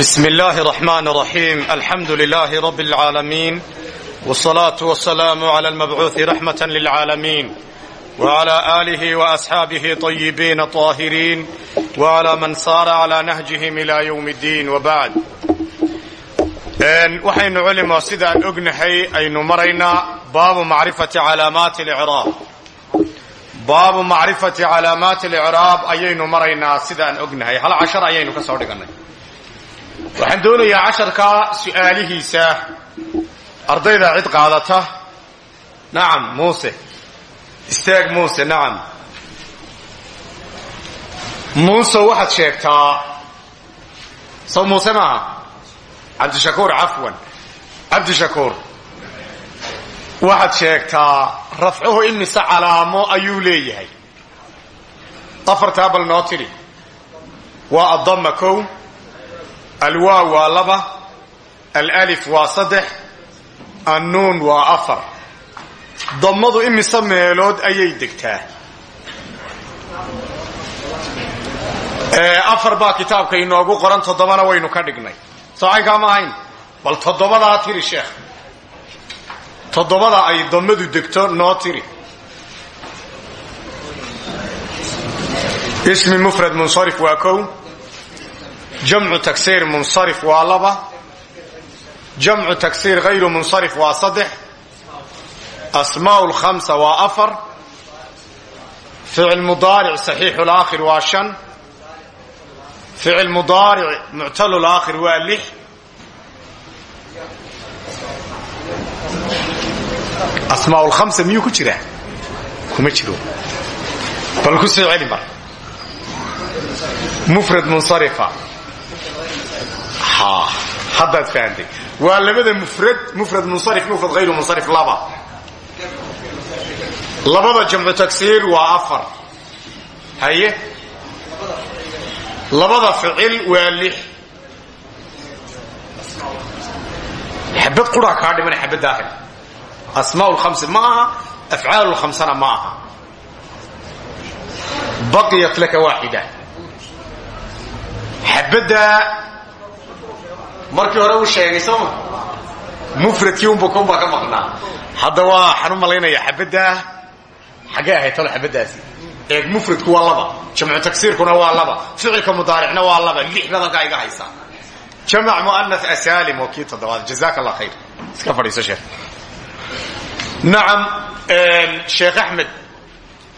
بسم الله الرحمن الرحيم الحمد لله رب العالمين والصلاة والسلام على المبعوث رحمة للعالمين وعلى آله وأصحابه طيبين طاهرين وعلى من صار على نهجهم إلى يوم الدين وبعد waxaynu culimo sidaan ognahay aynu maraynaa baabu macrifati calaamaati licraab baabu macrifati calaamaati alicraab ayaynu maraynaa sidaan ognahay hal cashar ayaynu ka soo dhigannay waxaan doonayaa casharka su'aalihiisa. Ardayda cid qaadata. Nacam muuse. Istaag muuse nacam muuse waxaad sheegtaa. Saw muuse maaha cabdishakuur cafwan. Cabdishakuur. Waxaad sheegtaa rafcuhu imise calaamo ayuu leeyahay. Afartaa bal noo tidhi waa addama kow alwaaw waa laba alif waa saddex annuun waa afar. Dammadu imise meelood ayay degtaa. Afar baa kitaabka inoogu qoran toddobana waynu ka dhignay. Socaynkaa ma ahayn? Bal toddobadaa tiri sheekh. Toddobada ay dammadu degto noo tiri. Ismi mufrad munsarif waa jamcu taksiir munsarif waa laba. Jamcu taksiir hayru munsarif waa saddex. Asmaa'u lkhamsa waa afar. Ficil mudaaric saxiixu laakhir waa shan. Ficil mudaaric muctalu laakhir waa lix. Asmaa lkhamsa miyuu ku jiraa? Kuma jiro. Bal ku soo celi mar mufrad munsarifa haddaad fahamtay waa labada mufrad mufrad munsarif mufrad hayru munsarif laba. Labada jamcu tagsiir waa afar. Haye? Labada ficil waa lix. Xabad quraa kaa dhimana xabad daahir. Asmaa lkhamsi ma aha afcaal lkhamsana ma aha. Baqiyat laka waaxida. Xabaddaa markii hore uu sheegay sooma mufradkii unbakun baa ka maqnaa. Hadda waa waxaan u malaynayaa xabaddaa xaggee ahayd talo xabaddaasi? Eeg mufradku waa laba. Jamcu tagsiirkuna waa laba. Ficilka mudaaricna waa laba. Lix badankaa iga haysaa jamac mu'anas asaalim oo kii toddobaad. Jazaaka allah khayr. Iska fadhiiso sheekh. Nacam sheekh axmed.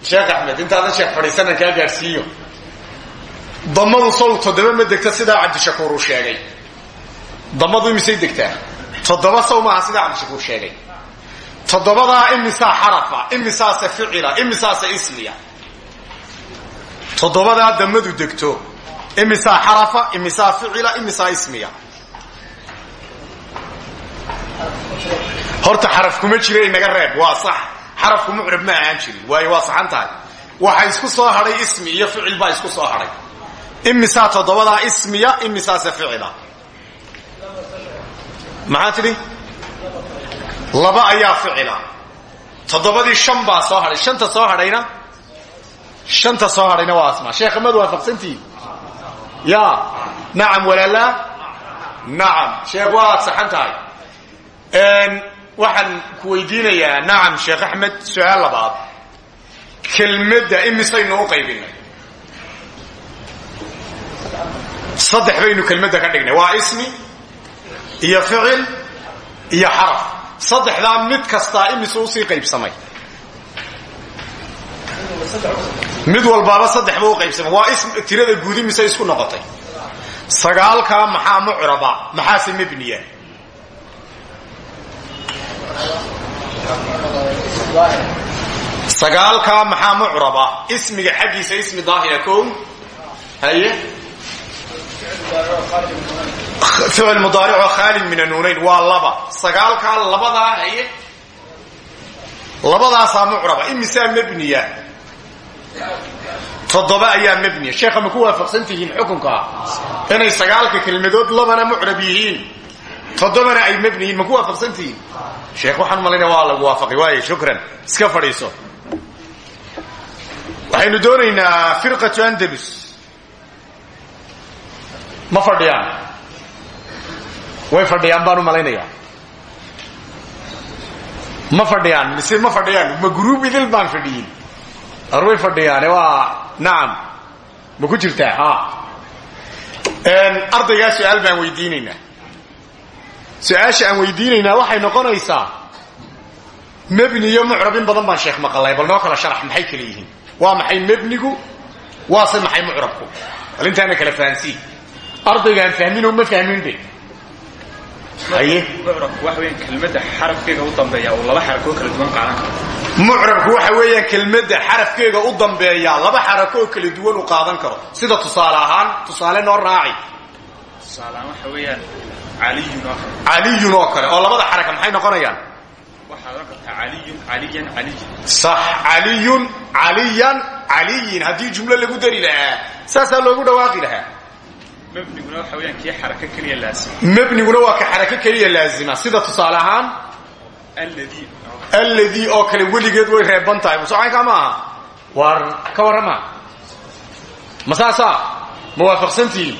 Sheekh axmed intaadan sheekh fadhiisanan kaa gaadhsiiyo damadu sow toddoba ma degta sidaa cabdishakuur uu sheegay damadu imisay degtaa? Toddoba sow maaha sidaa cabdishakuur sheegay. Toddobadaa imisaa xarafa imisaase ficila imisaase ismiya. Toddobadaa damadu degto imisaa xarafa imisaa ficila imisaa ismiya. Horta xaraf kuma jira inaga reeb waa sax. Xarafku mucrab ma ahaan jirin waayo waa saxan tahay. Waxa isku soo hadhay ismi iyo ficil baa isku soo hadhay imisaa toddobadaa ismiya imisaase ficila maxaa tidhi? Laba ayaa ficila. Toddobadii shan baa soo hadhay shanta soo hadhayna? Shanta soo hadhayna waa asmaa. Sheekh amad waafaqsantihi ya nacam walaalaa nacam. Sheekh waad saxan tahay. Waxaan ku weydiinayaa nacam sheekh axmed su'aal labaad. Kelmadda imisaynu u qaybinay. Saddex baynu kelmadda ka dhignay. Waa ismi iyo ficil iyo xaraf. Saddexdaa mid kastaa imise u sii qaybsamay. Mid walbaaba saddex ba u qaybsamay. Waa tirada guud imise isku noqotay. Sagaalkaa maxaa mucraba? Maxaase mebniya sagaalkaa maxaa mucraba? Ismiga xaggiisa ismi daahira kow. Haye ficil mudaaricoo khaalid min anuunayn waa laba. Sagaalkaa labadaa haye labadaasaa mucraba imisaa mebniya toddoba ayaa mebniya sheekha ma ku waafaqsan tihiin xukunkaa inay sagaalka kelmadood labana mucrab yihiin. Toddobana ay mebni yihiin ma ku waafaqsan tihiin? Sheekh waxaan malayna waa lagu waafaqay. Waaye shukran. Iska fadhiiso. Waxaynu doonaynaa firqatu andalus. Ma fadhiyaan way fadhiyaan baan u malaynayaa. Ma fadhiyaan mise ma fadhiyaan ma gruub idil baan fadhiyin. Ar way fadhiyaane waa nacam ma ku jirtaa? Ha ardaygaa su'aal baan weydiinaynaa. Su'aasha aan weydiinaynaa waxay noqonaysaa mebni iyo mucrab in badan baan sheekh maqalay bal noo kala sharax maxay kala yihiin? Waa maxay mebnigu? Waase maxay mucrabku? Bal intaana kala fahansii ardaygaan fahminoo ma fahmin de mucrabku waxa weeyaan kelmadda xarafkeega u dambeeya laba xarakoo kala duwan qaadan karo. Mucrabku waxa weeyaan kelmadda xarafkeega u dambeeya laba xarako oo kala duwan u qaadan karo. Sida tusaale ahaan tusaale noo raaci. Tusaaleaan waxa weeyaan caliyun oo kale. Caliyun oo kale oo labada xaraka maxay noqonayaan? Waxaad oran kartaa caliyun caliyan caliyin. Sax caliyun caliyan caliyin. Haddii jumlo lagu dari lahaa saasaa loogu dhawaaqi lahaa mebniguna waa ka xarako keliya laazima. Sida tusaale ahaan alladii oo kale weligeed way reeban tahay. Musocaynkaa ma aha? Waar ka warrama ma saasaa ma waafaqsantihiin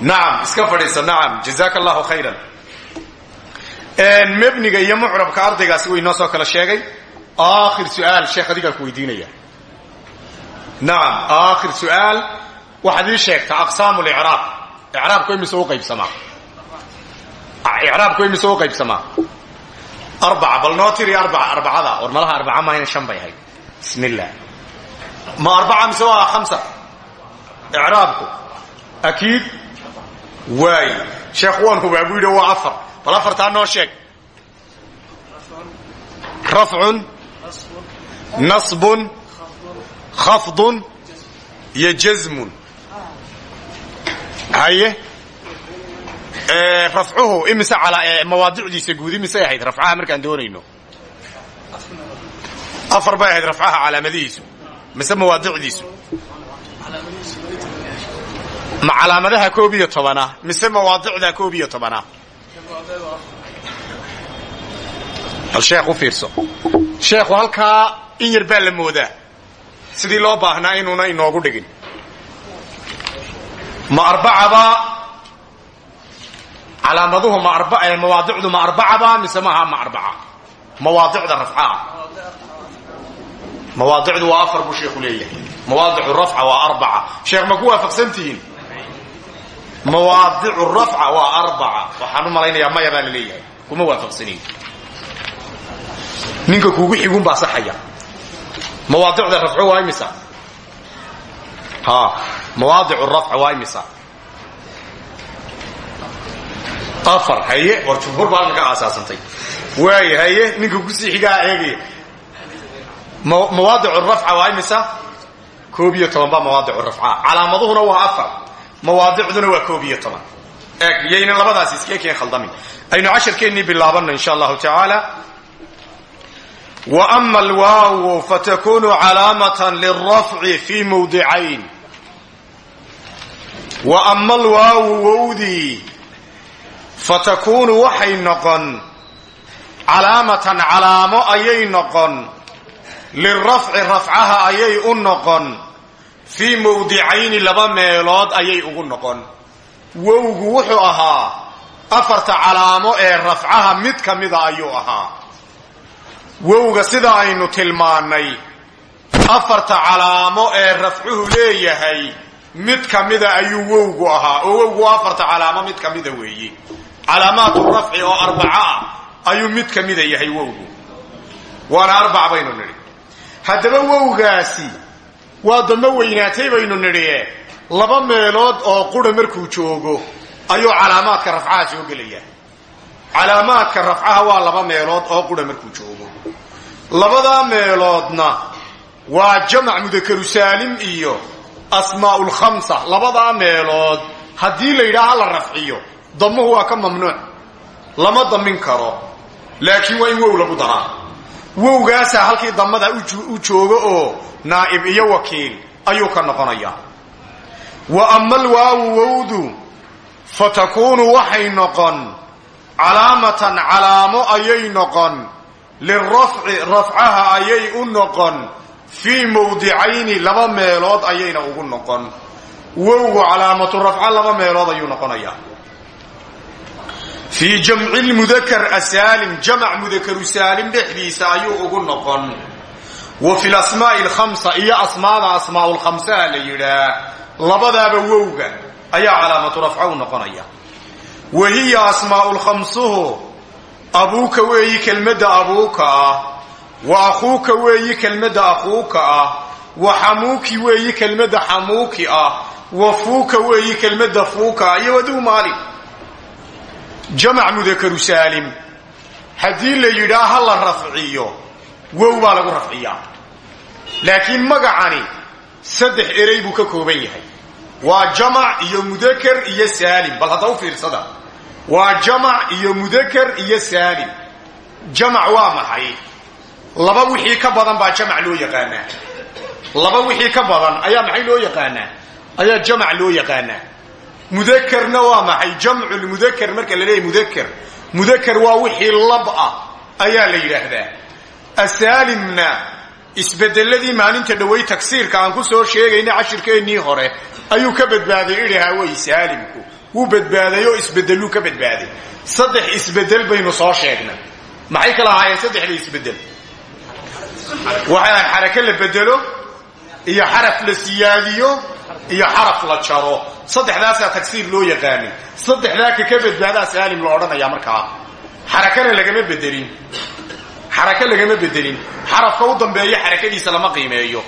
nacam iska fadhiisa nacam jazaaka allahu khayran mebniga iyo mucrabka ardaygaasi way noo soo kala sheegay. Aakhir su'aal sheekh adigaan ku weydiinaya. Nacam aakhir su'aal waxaad ii sheegtaa aqsaamu licraab icraabku imise u qaybsamaa? Icraabku imise u qaybsamaa? Arbaca bal noo tiri arbaca arbacada. War malaha arbaca mahayna shan bay ahayd. Bismi illah ma arbaca mise waa khamsa? Icraabku. Akiid? Waay. Sheekh waan hubaa buu yidhi waa afar. Bal afartaa noo sheeg. Rafcun. Nasbun. Khafdun. Iyo jazmun haye? Rafcuhu imise mawaadicdiisa guud imisay ahayd rafcaha markaan doonayno? Afar bay ahayd rafcaha calaamadihiisu mise mawaadicdiisu? Ma calaamadaha koob iyo tobana mise mawaadicda koob iyo tobana? Bal sheekh u fiirso. Sheekhu halkaa in yar baa la moodaa. Sidii loo baahnaa inuuna inoogu dhigin ma arbacaba calaamaduhu ma mawaadicdu ma arbacaba mise maaha ma arbaca? Mawaadicda rafcaha mawaadicdu waa afar buu sheekhu leeyahay. Mawaadicu rafca waa arbaca. Sheekh ma ku waafaqsantihiin mawaadicu rafca waa arbaca. Waxaan u malaynayaa maya baa la leeyahay. Kuma waafaqsaniin ninka kuugu xigun baa saxaya. Mawaadicda rafcu waa imisa ha mawaadicu rafca waa imisa? Afar haye war jumhuur baa halka ka aasaasantay. Waay haye ninka ku sii xigaa eegaya mawaadicu rafca waa imisa? Koob iyo toban baa mawaadicu rafca. Calaamaduhuna waa afar. Mawaadicduna waa koob iyo toban. Eeg yaynan labadaas iska keen khaldamin aynu casharkeennii bilaabanno insha allahu tacaala wa ama alwaawu fatakunu calaamatan lilrafci fi mawdicayn wa ama alwaawu wowdii fatakunu waxay noqon calaamatan calaamo ayay noqon lirafci rafcaha ayay u noqon fii mawdicayni laba meelood ayay ugu noqon wowgu wuxuu ahaa afarta calaamo ee rafcaha mid ka ayuu ahaa wowga sida aynu tilmaannay. Afarta calaamo ee rafcuhu leeyahay mid ka mida ayuu wowgu ahaa. Oo wowgu afarta calaamo mid ka mida weeye calaamaatu rafci oo arbaca ah ayuu mid ka mida yahay wowgu. Waana arbac baynu nidhi. Haddaba wowgaasi waa damba weynaatay baynu nidhi laba meelood oo qura markuu joogo ayuu calaamaadka rafcaha soo gelaya calaamaadka rafcaha waa laba meelood oo qura markuu joogo. Labadaa meeloodna waa jamac mudakaru saalim iyo asmaa'ul khamsa. Labadaa meelood haddii la yidhaaha la rafciyo damuhu waa ka mamnuuc. Lama damin karo laakiin waa in wow lagu daraa. Wowgaasaa halkii damada u joogo oo naa'ib iyo wakiil ayuu ka noqonayaa. Wa ama alwaawu wowdu fatakunu waxay noqon calaamatan calaamo ayay noqon. lirafci rafcaha ayay u noqon. fii mawdicayni laba meelood ayayna ugu noqon. wowgu calaamatu rafca laba meelood ayuu noqonayaa. fii jamci lmudakar asaalim jamac mudakaru saalim dhexdiisa ayuu ugu noqon. wa fi lasmaa'i alkhamsa iyo asmaada asmaa'u lkhamsaha la yidhaa. labadaaba wowga ayaa calaamatu rafca u noqonaya wa hiya asmaa'u lkhamsuhu abuuka weeyi kelmadda abuuka. Ah wa akhuuka weeyi kelmadda akhuuka. Ah wa xamuuki weeyi kelmadda xamuuki. Ah wa fuuka weeyi kelmadda fuuka. Ah iyo waduu maalin jamac mudakaru saalim. Haddii la yidhaa ha la rafciyo wow baa lagu rafciyaa. Laakiin magacani saddex erey buu ka kooban yahay. Waa jamac iyo mudakar iyo saalim. Bal hadda u fiirsada waa jamac iyo mudakar iyo saalim jamac waa maxay? Laba wixii ka badan baa jamac loo yaqaanaa laba wixii ka badan ayaa maxay loo yaqaanaa ayaa jamac loo yaqaanaa mudakarna waa maxay? Jamcu lmudakar marka la leeyahy mudakar. Mudakar waa wixii lab ah ayaa la yidhaahdaa. Asaalimna isbedeladii maalinta dhaway tagsiirka aan ku soo sheegayna cashirkeennii hore ayuu ka badbaaday idhahaa wey saalimku wuu badbaadayoo isbedeluu ka badbaaday. Saddex isbeddel baynu soo sheegnay. Maxay kala ahaayeen saddexda isbeddel waxaa xarake la bedelo iyo xaraf la siyaadiyo iyo xaraf la jaro. Saddexdaasaa tagsiir loo yaqaanay. Saddexdaa ka ka badbaadaa saalim la odhanayaa markaa. Xarakana lagama bedelin. Xaraka lagama bedelin. Xarafka u dambeeyo xarakadiisa lama qiimeeyo.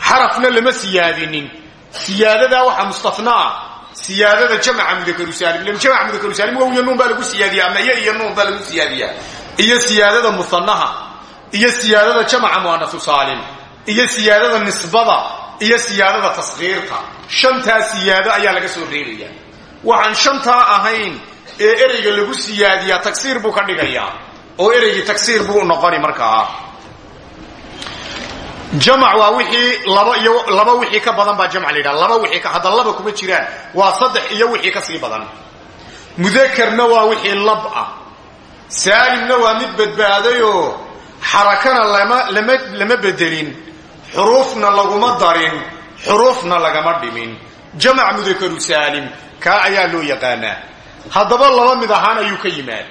Xarafna lama siyaadinin. Siyaadadaa waxaa mustanaa siyaadada jamca mudakarusaalim jamc mudakarusaalim wow iyo nuun baa lagu siyaadiya ama iyo iyo nuun baa lagu siyaadiyaa. Iyo siyaadada musanaha iyo siyaadada jamca muanasu saalim iyo siyaadada nisbada iyo siyaadada taskhiirta shantaa siyaado ayaa laga soo reebaya. Waxaan shantaa ahayn ee ereyga lagu siyaadiyaa tagsiir buu ka dhigayaa oo ereygii tagsiir buu noqoni markaa jamac waa wixii laba iyo laba wixii ka badan baa jamc la laba wixii ka hadda laba kuma jiraan. Waa saddex iyo wixii ka sii badan. Mudakarna waa wixii lab ah. Saalimna waa mid badbaadayoo xarakana lama lama lama bedelin. Xuruufna laguma darin. Xuruufna lagama dhimin. Jamac mudakaru saalim kaa ayaa loo yaqaanaa. Haddaba laba mid ahaan ayuu ka yimaad.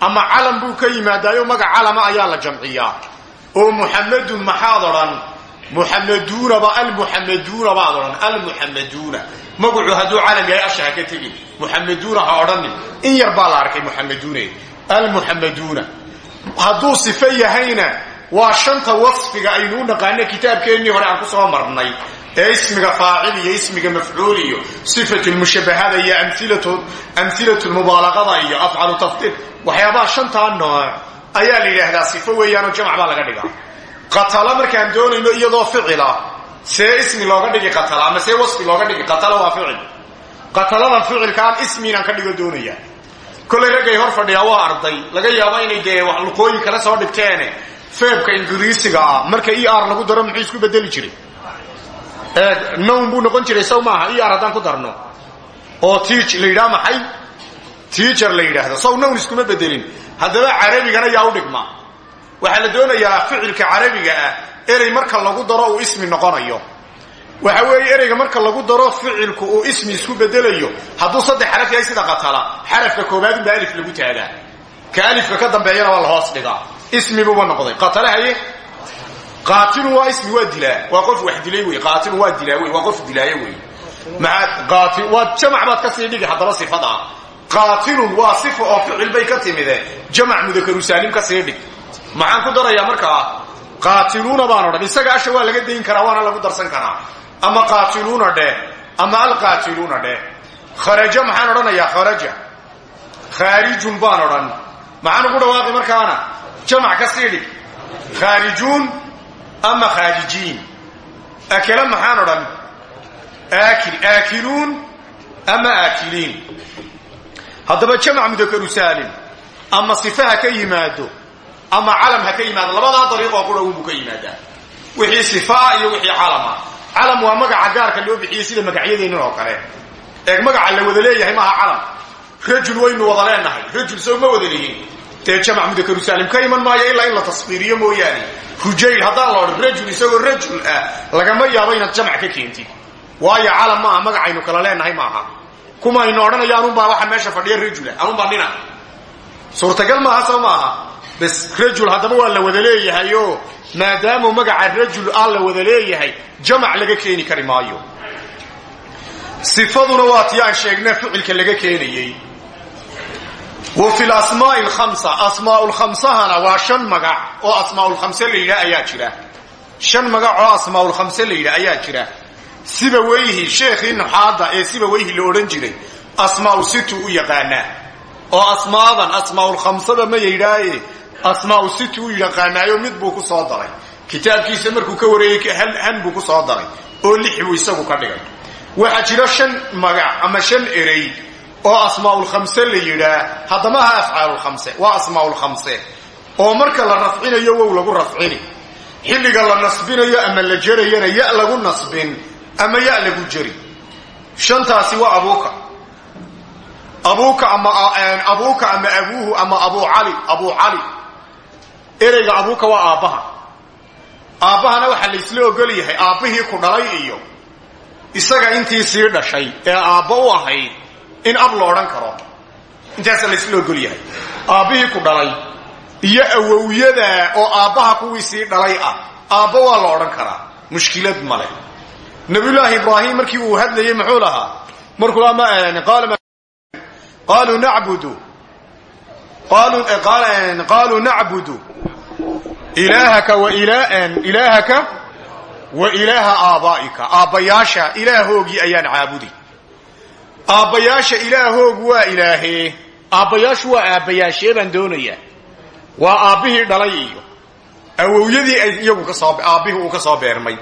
Ama calam buu ka yimaadaayo magac calama ayaa la jamciyaa oo muxamadun maxaad odhan? Muxamaduunaba almuxamaduuna baad odhan. Almuxamaduuna magacu hadduu calam yahay asha ha ka tegin muxamaduuna ha odhanin. In yar baa la arkay muxamaduune almuxamaduuna hadduu sifo yahayna waa shanta wasfiga aynu u naqaana kitaabkeennii hore aan ku soo marnay. Ee ismiga faacil iyo ismiga mafcuul iyo sifatu lmushabahada iyo amilatu lmubaalaqada iyo afcalu tafdiil. Waxyaabaha shantaa nooc ayaa la yidhaahdaa sifo weeyaanoo jamc baa laga dhigaa. Qatala markaan doonayno iyadoo ficila. See ismi looga dhigi qatala ama see wasfi looga dhigi qatala waa ficil. Qataladan ficilkaan ismi inaan ka dhigo doonaya. Kollay raggay hor fadhiyaa waa arday. Laga yaabo inay dee wax luqooyin kale soo dhigteene feebka ingiriisiga ah marka e r lagu daro muxuu isku bedeli jiray? Nown buu noqon jiray saw maaha e ku darno. Oo tiij la yidhaha maxay? Tiijar la yidhaahdo. Saw nown bedelin haddaba carabigana yaa u dhigma. Waxaa la doonayaa ficilka carabiga ah erey marka lagu daro uu ismi noqonayo. Waxa weeye ereyga marka lagu daro ficilku uu ismi isku bedelayo hadduu saddex xaraf yahay sida qatala. Xarafka koobaad unbaa alif lagu taagaa. Ka alifka ka dambeeyana waa la hoos dhigaa ismi buuba noqday. Qatala haye? Qaatilu waa ismi waa dilaa. Waa qof wax dilay wey qaatilu waa dilaa wey waa qof dilaayo wey maa waa jamac baad ka sii dhigi haddaba sifada. ah qaatilun waa sifa oo ficil bay ka timide jamac mudakaru saalim ka sii dhig. Maxaan ku darayaa markaa qaatiluuna baan odhan isaga asha waa laga dayn karaa waana lagu darsan karaa. Ama qaatiluuna dheh. Ama alqaatiluuna dheh. Kharaja maxaan odhanayaa? Kharaja. Khaarijun baan odhan maxaan ugu dhawaaqi markaana? Jamac ka sii dhig. Khaarijuun ama khaarijiin akala maxaan odhan. Aakil. Aakiluun ama aakiliin haddaba jamac mudakaru saalim ama sifa ha ka yimaado ama calam ha ka yimaado labadaa dariiqoo qura unbuu ka yimaadaa. Wixii sifaa iyo wixii calama calam waa magaca gaarka loo bixiyey sida magacyadeennan oo kale. Eeg magaca la wada leeyahay maaha calam. Rajul waynu wada leenahay. Rajul sow ma wada lihin. Dee jamac mudakaru saalim ka iman maayo ilaa in la tasfiiriyo mooyaane. Rujayl haddaan la rajul isagoo rajul ah lagama yaabo inaad jamac ka keentid. Waayo calam maaha magacaynu kala leenahay maaha kumaynu odhanaya anunbaa waxa meesha fadhiya rajula anunbaa nina suurtagal maaha soo maaha. Bas rajul haddaba waa la wada leeyahay oo maadaamuu magaca rajul aan la wada leeyahay jamac laga keeni kari maayo. Sifaduna waa tii aan sheegna ficilka laga keenayey. Wa fi lasmaai alkhamsa asmaaulkhamsahana waa shan magac oo asmaaulkhamse la yidhaah ayaa jira. Shan magac oo asmaaulkhamse la yidhaah ayaa jira siba weyhi sheekhii nuxaadda ee siba weyhi la odhan jiray asmaau situ u yaqaanaa. Oo asmaadan asmaaulkhamsada ma yidhaaye asmaau situ u yaqaanaayo mid buu ku soo daray. Kitaabkiisa markuu ka wareegay han buu ku soo daray oo lix buu isagu ka dhigay. Waxaa jira shan magac ama shan erey oo asmaaulkhamse la yidhaah haddama ha afcaalulkhamse waa asmaaulkhamse oo marka la rafcinayo wow lagu rafcini. Xilliga la nasbinayo ama la jerayana ya lagu nasbin ama ya lagu jeri shantaasi waa abuuka abuuka ama abuuka ama abuuhu ama abu cali abu cali ereyga abuuka waa aabbaha aabbahana waxaa laysla ogol yahay aabbihii ku dhalay iyo isaga intii sii dhashay ee aabba u ahayd in ab lo odhan karo. Intaasa laysla ogol yahay. Aabbihii ku dhalay iyo awowyada oo aabbaha kuwii sii dhalay ah aabba waa la odhan karaa. Mushkilad male nabiyullaahi ibraahim markii uu hadlayey muxuu lahaa? Markuu qaaluu nacbudu. Qaaluu nacbudu. Ilaahaka wa ilaahaka wa ilaaha aabaa'ika. Aabbayaasha ilaahoogii ayaan caabudi. Aabbayaasha ilaahoogu waa ilaahee aabbayaashu waa aabbayaashee baan doonayaa. Waa aabbihii dhalay iyo awowyadii iyagu ka soo aabbihii uu ka soo beermay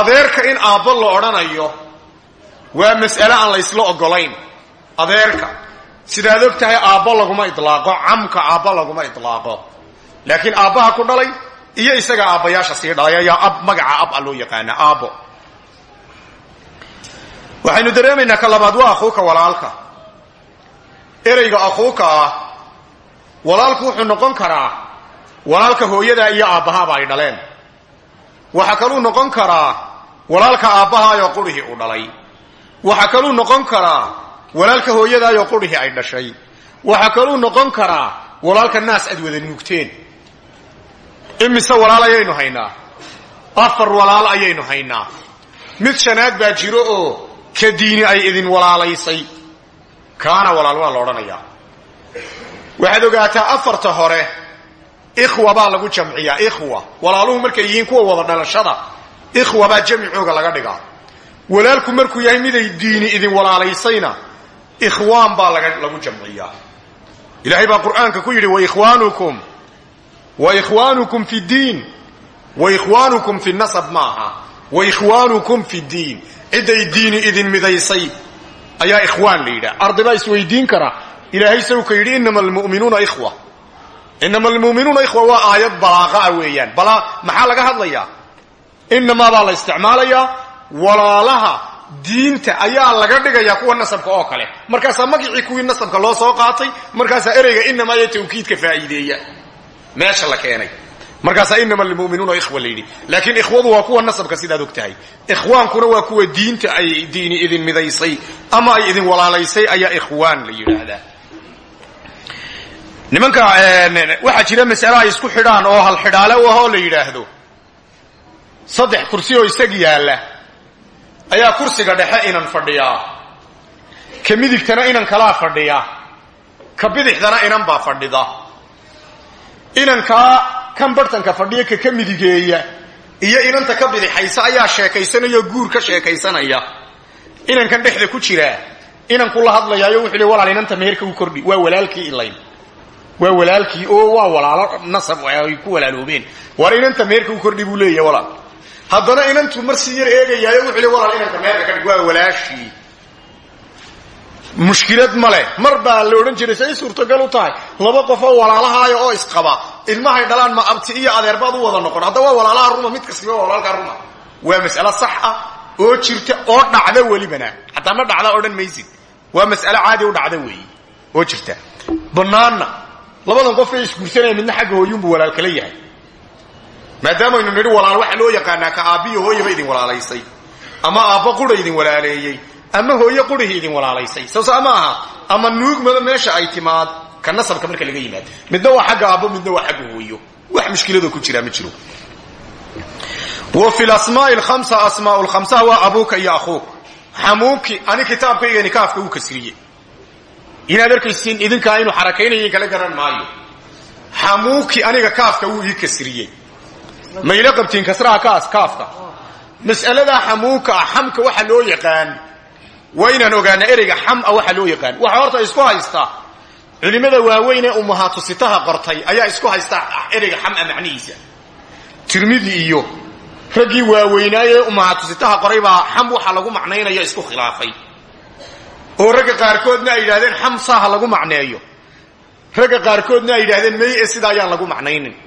adeerka in aabbo la odhanayo waa mas'ale aan la ysla ogolayn adeerka. Sidaad og tahay aabbo laguma idlaaqo camka aabbo laguma idlaaqo. Laakiin aabbaha ku dhalay iyo isaga aabbayaasha sii dhalay ayaa ab magaca ab a loo yaqaana aabbo. Waxaynu dareemaynaa ka labaad waa akhuuka walaalka. Ereyga akhuuka ah walaalku wuxuu noqon karaa walaalka hooyadaa iyo aabbahaaba ay dhaleen. Waxaa kaluu noqon karaa walaalka aabbahaayoo qurihii uu dhalay. Waxaa kaluu noqon karaa walaalka hooyadaayoo qurihii ay dhashay. Waxaa kaluu noqon karaa walaalka naas aad wada nuugteen. Imise walaal ayaynu haynaa? Afar walaal ayaynu haynaa? Mid shanaad baa jiro oo ka diini ay idin walaalaysay. Kaana walaal waa la odhanayaa. Waxaad ogaataa afarta hore ikhwa baa lagu jamciyaa ikhwa. Walaaluhu markay yihiin kuwa wada dhalashada ikhwa baa jamcooga laga dhigaa walaalku markuu yahay miday diini idin walaalaysayna ikhwaan baa lagu jamciyaa. Ilaahay baa qur'aanka ku yidhi waikhwaanukum waikhwaanukum fi diin waikhwaanukum fi nasab maaha waikhwaanukum fi diin. Cidday diini idin midaysay ayaa ikhwaan la yidhaha ardibaa isweydiin kara ilaahay sawka yidhi inama almu'minuuna ikhwa. Inama almu'minuuna ikhwa waa aayad balaaqaa weeyaan. Balaa maxaa laga hadlayaa inamaa baa la isticmaalayaa walaalaha diinta ayaa laga dhigayaa kuwa nasabka oo kale markaasaa magicii kuwii nasabka loo soo qaatay markaasaa ereyga inamaa iyo tawkiidka faa'iideeya meesha la keenay markaasaa inama almu'minuuna ikhwa la yidhi laakiin ikhwadu waa kuwa nasabka sidaad og tahay ikhwaankuna waa kuwa diinta ay diini idin midaysay ama ay idin walaalaysay ayaa ikhwaan la nimanka waxaa jira masale ay isku xidhaan oo hal xidhaale u ah la yidhaahdo saddex kursi oo isag yaalla ayaa kursiga dhexe inan fadhiyaa. Ka midigtana inan kalaa fadhiya ka bidixdana inan baa fadhida. Inankaa kan bartanka fadhiya ka ka midigeeya iyo inanta ka bidixaysa ayaa sheekaysanaya oo guur ka sheekaysanaya. Inankan dhexda ku jiraa inanku la hadlayaayo wuxuu le walaal inanta meherka u kordhi waa walaalkii ilayn waa walaalkii oo waa walaalo nasab ay ku walaaloobeen. War inanta meherka u kordhi buu leeyahay walaal haddana inantu mar si yar eegayaayo wuxuu walaal inanka meherka ka dhig waa walaashii. Mushkilad ma leh. Mar baa la odhan jiray say suurtagal u tahay. Laba qofoo walaalahaaya oo isqaba. Ilmahay dhalaan ma abti iyo adeerbaad u wada noqon. Hadda waa walaalaha ruma mid kastiba waa walaalkaa ruma. Waa mas'ale sax ah oo jirta oo dhacda welibana. Xataa ma dhacda odhan maysid. Waa mas'ale caadi u dhacda weeyi oo jirta. Bannaanna labadan qof ee isguursanaya midna xagga hooyuunbu walaal kala yahay maadaamaynu nidhi walaal waxaa loo yaqaanaa ka aabbiyo hooyaba idin walaalaysay ama aabba qura idin walaaleeyey ama hooye qurihii idin walaalaysay. Soo saa ma aha ama nuugmada meesha ay timaad ka nasabka marka laga yimaado. Midna waa xagga aabbo midna waa xagga hooyo. Wax mushkiladoo ku jiraa ma jiro. Wa fi lasmaai lhamsa asmaa lkhamsaha waa abuuka iyo akhuuk xamuuki ani kitaabkaygani kaafka uu kasriye inaad arkaysiin idinkaa inuu xarakaynaya kala garan maayo. Xamuuki aniga kaafka wuu ii mayla qabtiin kasraha kaas kaafka mas'aladaa xamuuka ah xamka waxa loo yaqaan waa inaan ogaana ereyga xama waxa loo yaqaan. Waxa horta isku haysta culimmada waaweyn ee ummahaatu sitaha qortay ayaa isku haysta ereyga xama macnihiisa. Tirmidi iyo raggii ummahaatu sitaha qoray baa xam waxa lagu macnaynayo isku khilaafay. Oo ragga qaarkoodna ay yidhahdeen xam saaha lagu macneeyo. Ragga qaarkoodna ay yidhahdeen mey e sida ayaan lagu macnaynin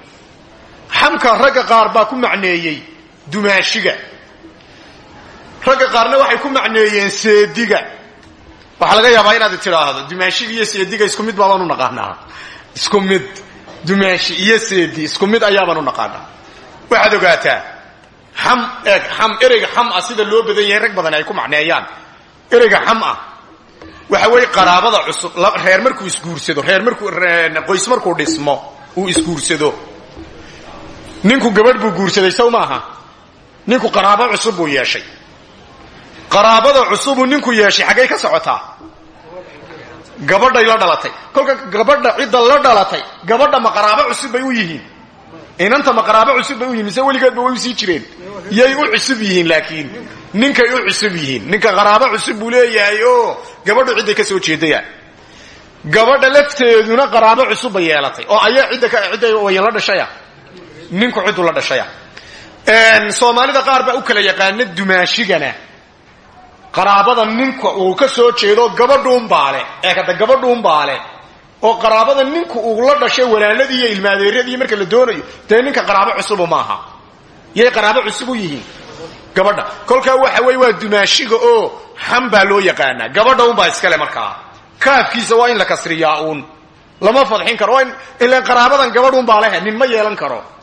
xamka ragga qaar baa ku macneeyey dumaashiga. Ragga qaarna waxay ku macneeyeen seediga. Waxaa laga yaabaa inaad tidhaahdo dumaashiga iyo seediga isku mid baabaan u naqaanaa. Isku mid dumaashi iyo seedi isku mid ayaabaan u naqaanaa. Waxaad ogaataa xam eeg xam ereyga xam ah sida loo badan yahay rag badan ay ku macneeyaan. Ereyga xam ah waxa weeye qaraabada cusub reer markuu isguursado reer markuu qoys markuu dhismo uu isguursado ninku gabadh buu guursaday sow maaha? Ninku qaraabo cusub buu yeeshay. Qaraabada cusubuu ninku yeeshay xaggay ka socotaa? Gabadhay la dhalatay. Kolka gabadha cidda la dhalatay gabadha ma qaraabo cusub bay u yihiin. Inanta ma qaraabo cusub bay u yihiin mise weligeedba way u sii jireen. Yay u cusub yihiin laakiin. Ninkay u cusub yihiin. Ninka qaraabo cusub buu leeyahay oo gabadhu cidday ka soo jeedaya. Gabadha lafteeduna qaraabo cusub bay yeelatay oo aya cidda cidday la dhashaya ninku cidduu la dhashaya soomaalida qaar baa u kala yaqaana dumaashigana. Qaraabada ninka uu ka soo jeedo gabadhuunbaale ee kada gabadhuunbaale oo qaraabada ninku uu la dhashay walaaladii ilmaadeeradii marka la doonayo dee ninka qaraabo cusubu maaha. Yay qaraabo cusub u yihiin. Gabadha. Kolkaa waxa weye waa dumaashiga oo xam loo yaqaanaa. Gabadha unbaa iskale markaa. Kaafkiisa waa in la kasriyaa uun. Lama fadxin karo. Ilaan qaraabadan gabadhuunbaa lehe nin ma yeelan karo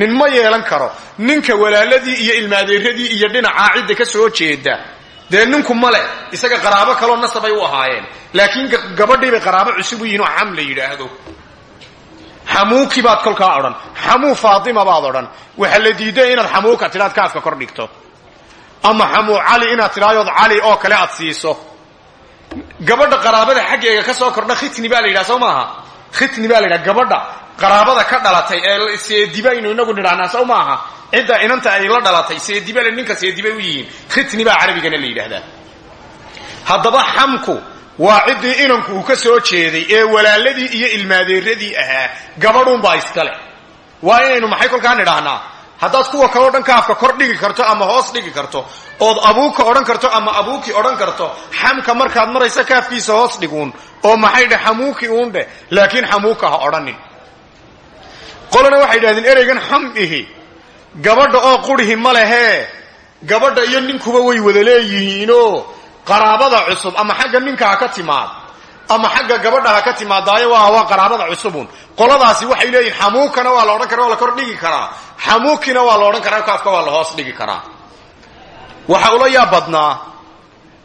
nin ma yeelan karo. Ninka walaaladii iyo ilmaadeeradii iyo dhinacaa cidda ka soo jeeda. Dee ninku male isaga qaraabo kaloo nasabay u ahaayeen. Laakiin gabadhii bay qaraabo cusub u yihiin oo xam la yidhaahdo. Xamuuki baad kolkaa odhan. Xamuu faatima baad odhan. Waxaa la diiday inaad xamuuka tidhaad kaafka kor dhigto. Ama xamuu cali inaad tidhahdood cali oo kale aad siiso. Gabadha qaraabada xaggeega ka soo kordha khitni baa la yidhaha soo maaha? Khitni baa la yidhaha gabadha qaraabada ka dhalatay ee seedibaynu inagu nidhahnaa sow maaha? Cidda inanta ay la dhalatay seedibale ninka seedibay u yihiin? Khitni baa carabigana la yidhaahdaa. Haddaba xamku waa ciddii inanku uu ka soo jeeday ee walaaladii iyo ilmaadeeradii ahaa gabadhuunbaa iskale waa inaynu maxay kolkaa nidhaahnaa? Haddaad kuwa kaleo dhan kaafka kor dhigi karto ama hoos dhigi karto ood abuuka odhan karto ama abuuki odhan karto xamka markaad maraysa kaafkiisa hoos dhiguun oo maxay dheh xamuuki uun dheh laakiin xamuuka ha odhanin qolana waxay yidhahdeen ereygan xam ihi. Gabadha oo qurihi ma lehee gabadha iyo ninkuba way wada leeyihiinoo qaraabada cusub ama xagga ninka ha ka timaad ama xagga gabadha ha ka timaadaayo waa waa qaraabada cusubun. Qoladaasi waxay leeyihiin xamuukana waa la odhan kara waa la kor dhigi karaa. Xamuukina waa la odhan karaa kaafka waa la hoos dhigi karaa. Waxa ula yaa badnaa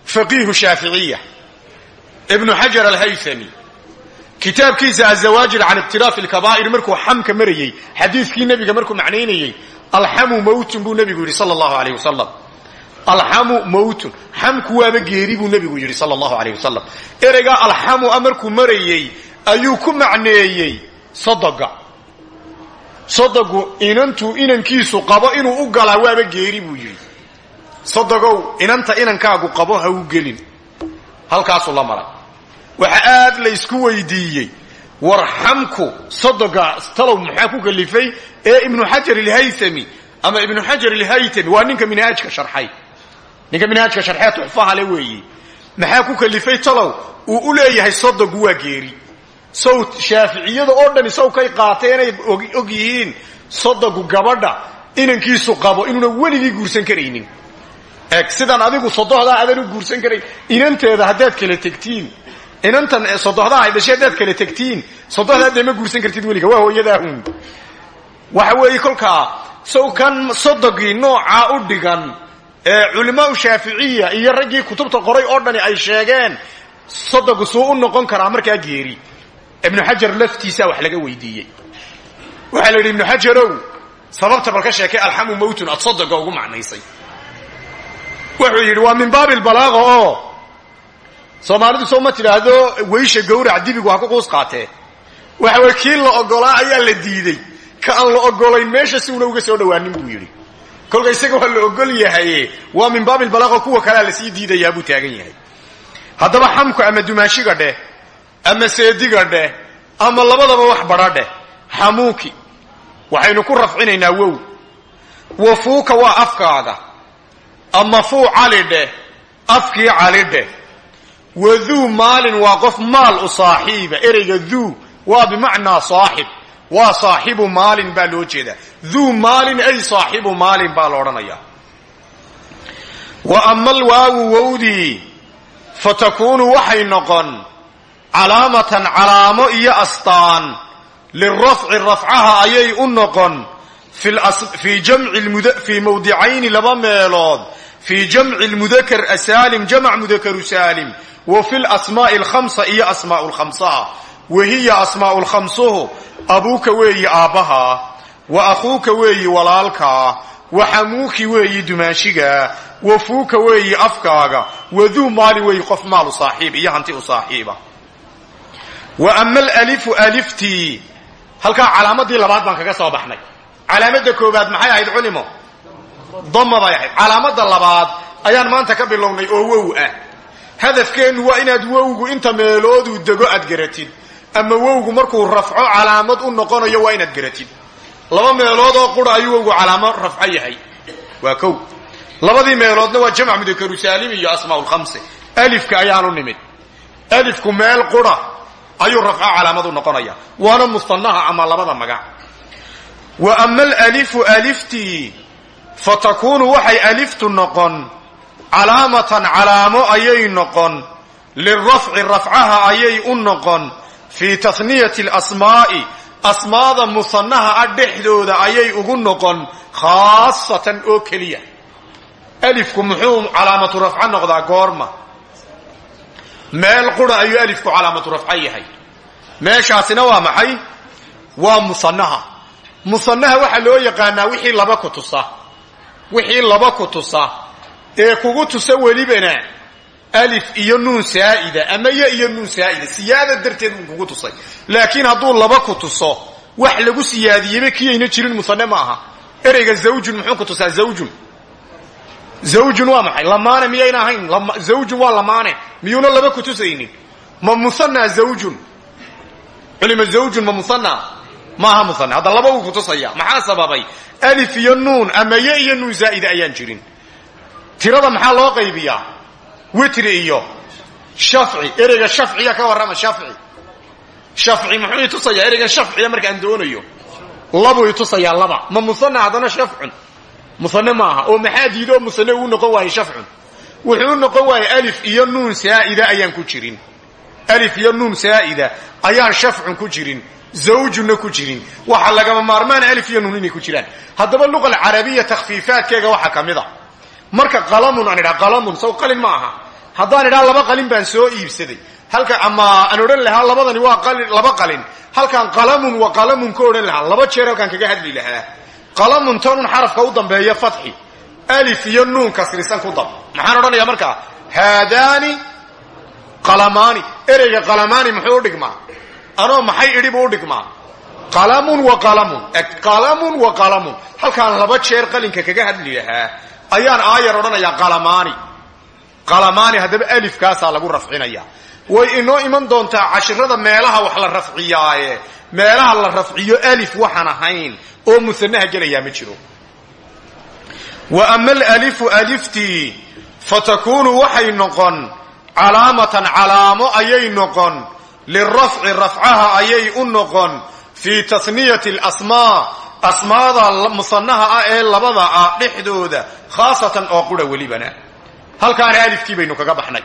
faqiihu shaaficiya ibnu xajar alhaythami kitaabkiisa azawaajir can ikhtilaafi lkabaa'ir markuu xamka marayey xadiidkii nebiga markuu macnaynayey alxamu mawtun buu nebigu yidhi sala allahu alayh wasalam alxamu mawtun xamku waaba geeri buu nebigu yidhi sala allahu alayh wasalam ereygaa alxamu a markuu marayey ayuu ku macneeyey sodoga sodogu inantuu inankiisu qabo inuu u galaa waaba geeri buu yidhi. Sodogow inanta inankaagu qabo ha u gelin. Halkaasuu la maray waxa aad la isku weydiiyey. War xamku sodoga talow maxaa ku kalifay ee ibnu xajar ilhaythami ama ibnu xajar ilhaytami waa ninka minhaajka sharxay. Ninka minhaajka sharxee tuxfahale weeye maxaa ku kalifay talow? Uu u leeyahay sodogu waa geeri. Sow shaaficiyada oo dhani sawkay qaateenay og yihiin sodogu gabadha inankiisu qabo inuuna weligii guursan karaynin. Eeg sidaan adigu sodohdaa adan u guursan karayn. Inanteeda haddaad kala tegtiin inantan sodohdaa ay dhashay haddaad kala tegtiin. Sodohdaa dee ma guursan kartid weliga waa hooyadaahun waxa weeye kolkaa sow kan sodogii noocaa u dhigan ee culimaau shaaficiya iyo raggii kutubta qoray oo dhani ay sheegeen sodogu suu u noqon karaa markaa geeri. Ibnu xajar laftiisaa wax laga weydiiyey. Waxaa la yidhi ibnu xajarow sababta bal ka sheekay alxamu mowtun ad sodoga ugu macnaysay. Wuxuu yidhi waa min baabi lbalaaqa oo soomaalidu soo ma tidhaahdo weysha gawrac dibigu ha ku quus qaatee. Waxa weye kii la ogolaa ayaa la diiday. Ka aan la ogolayn meesha si una uga soo dhowaanin buu yidhi. Kolka isaga waa la ogol yahaye waa min baabi lbalaaqa kuwa kalea la sii diidayaa buu taagan yahay. Haddaba xamku ama dumaashiga dheh ama seediga dheh ama labadaba wax badha dheh xamuuki. Waxaynu ku rafcinaynaa wow. Wafuuka waa afkaaga ama fuu cali dheh afkii cali dheh waduu maalin waa qof maal u saaxiiba. Ereyga duu waa bimacnaa saaxib. Waa saaxibu maalin baa loo jeedaa. Duu maalin ay saaxibu maalin baa la odhanayaa. Wa ama alwaawu wowdii fatakuunu waxay noqon calaamatan calaamo iyo astaan lirafci rafcaha ayay u noqon fii laba meelood fii jamci lmudakar asaalim jamc mudakaru saalim wa fi lasmaa'i alkhamsa iyo asmaa'u lkhamsaha wahiya asmaa'u lkhamsuhu abuuka weeyi aabbaha wa akhuuka weeyi walaalkaa wa xamuuki weeyi dumaanshiga wa fuuka weeyi afkaaga. Waduu maalin weeyi qof maalu saaxiib iyo hanti u saaxiiba. Wa ama alalifu aliftii halkaa calaamadii labaad baan kaga soo baxnay. Calaamadda koobaad maxay ahayd dama bay ahayd calaamadda labaad ayaan maanta ka bilownay oo wow ah. Hadafkeennu waa inaad wowgu inta meelooduu dego aad garatid ama wowgu markuu rafco calaamad u noqonayo waa inaad garatid. Laba meelood oo qura ayuu wowgu calaamo rafco yahay. Waa kow. Labadii meeloodna waa jamc mudakaru saalim iyo asmaa lkhamse alifka ayaanu nimid. Alifku meel qura ayuu rafco calaamad u noqonaya. Waana musanaha ama labada magac. Wa ama alalifu fatakuunu waxay aliftu noqon calaamatan calaamo ayay noqon lirafci rafcaha ayay u noqon fii taniyati alasmaa'i asmaada musanaha ah dhexdooda ayay ugu noqon khaasatan oo keliya. Alifku muxuu calaamatu rafco noqdaa goorma. Meel qura ayuu alifku calaamatu rafco yahay. Meeshaasina waa maxay? Waa musanaha musanaha waxaa loo yaqaanaa wixii laba ku tusa wixii laba ku tusa. Ee kugu tusa welibana alif iyo nuun saa'ida ama ya iyo nuun saa'ida siyaada darteed buu kugu tusay. Laakiin hadduu laba ku tuso wax lagu siyaadiyeyba kiyayna jirin musane ma aha ereyga zawjun muxuu ku tusaa zawjun. Zawjun waa maxay? Lamaane miyayna ahayn? Zawjun waa lamaane. Miyuuna laba ku tusaynin? Ma musanaa zawjun. Culima zawjun ma musanaa maaha musane hadda laba wuu ku tusaya maxaa sababay? Alif iyo nuun ama ya iyo nuun zaa'ida ayaan jirin. Tirada maxaa loo qaybiyaa? Witri iyo shafci. Ereyga shafciya ka warrama shafci. Shafci muxuu itusayaa ereygan shafciya markaan doonayo. Labuu itusayaa laba. Ma musana haddana shafcun? Musane maaha. Oo maxaa diido musane uu noqon waaye shafcun? Wuxuu u noqon waaye alif iyo nuun saa'ida ayaan ku jirin. Alif iyo nuun saa'ida ayaan shafcun ku jirin zawjunna ku jirin waxaa lagama maarmaan alif iyo nuun inay ku jiraan haddaba luqa alcarabiya takhfiifaadkeega waxaa ka mid a marka qalamun aan idhaa qalamun saw qalin ma aha haddaan idhaa laba qalin baan soo iibsaday halka ama aan odhan lahaa labadani waa laba qalin halkaan qalamun wa qalamun ka odhan lahaa laba jeer halkaan kaga hadli lahaa qalamun tanun xarafka u dambeeya fatxi alif iyo nuun kasrisan ku dab maxaan odhanayaa markaa haadaani qalamaani ereyga qalamaani muxuu u dhigmaa anoo maxay idhi buu u dhigmaa? Qalamun wa qalamun. Qalamun wa qalamun. Halkaan laba jeer qalinka kaga hadli lahaa ayaan aayar odhanayaa qalamaani. Qalamaani haddaba alifkaasaa lagu rafcinaya. Way inoo iman doontaa cashirada meelaha wax la rafciyaaye. Meelaha la rafciyo alif waxaan ahayn oo musanaha gelayaa ma jiro. Wa ama alalifu aliftii fatakuunu waxay noqon calaamatan calaamo ayay noqon lirafci rafcaha ayay u noqon fii taniyati alasmaa asmaada musanaha ah ee labada ah dhexdooda khaasatan oo qura welibana halkaana alifkii baynu kaga baxnay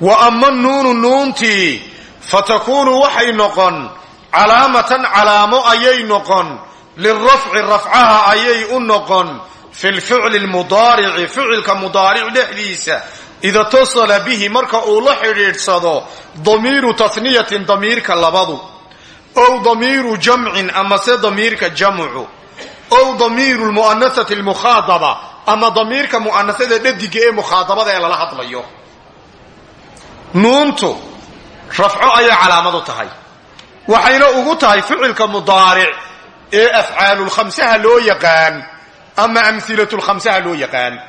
wa ama nuunu nuuntii fatakuunu waxay noqon calaamatan calaamo ayay noqon lirafci rafcaha ayay u noqon fi lficli lmudaarici ficilka mudaaric dhexdiisa ida tasala bihi marka uu la xidhiidhsado damiiru tasniyatin damiirka labadu ow damiiru jamcin amase damiirka jamcu ow damiiru lmu'anasati almukhaadaba ama damiirka mu'anasada dhadiga ee mukhaadabada ee lala hadlayo nuuntu rafco ayay calaamadu tahay waxayna ugu tahay ficilka mudaaric ee afcaalulkhamsaha loo yaqaan ama amhilatulkhamsaha loo yaqaan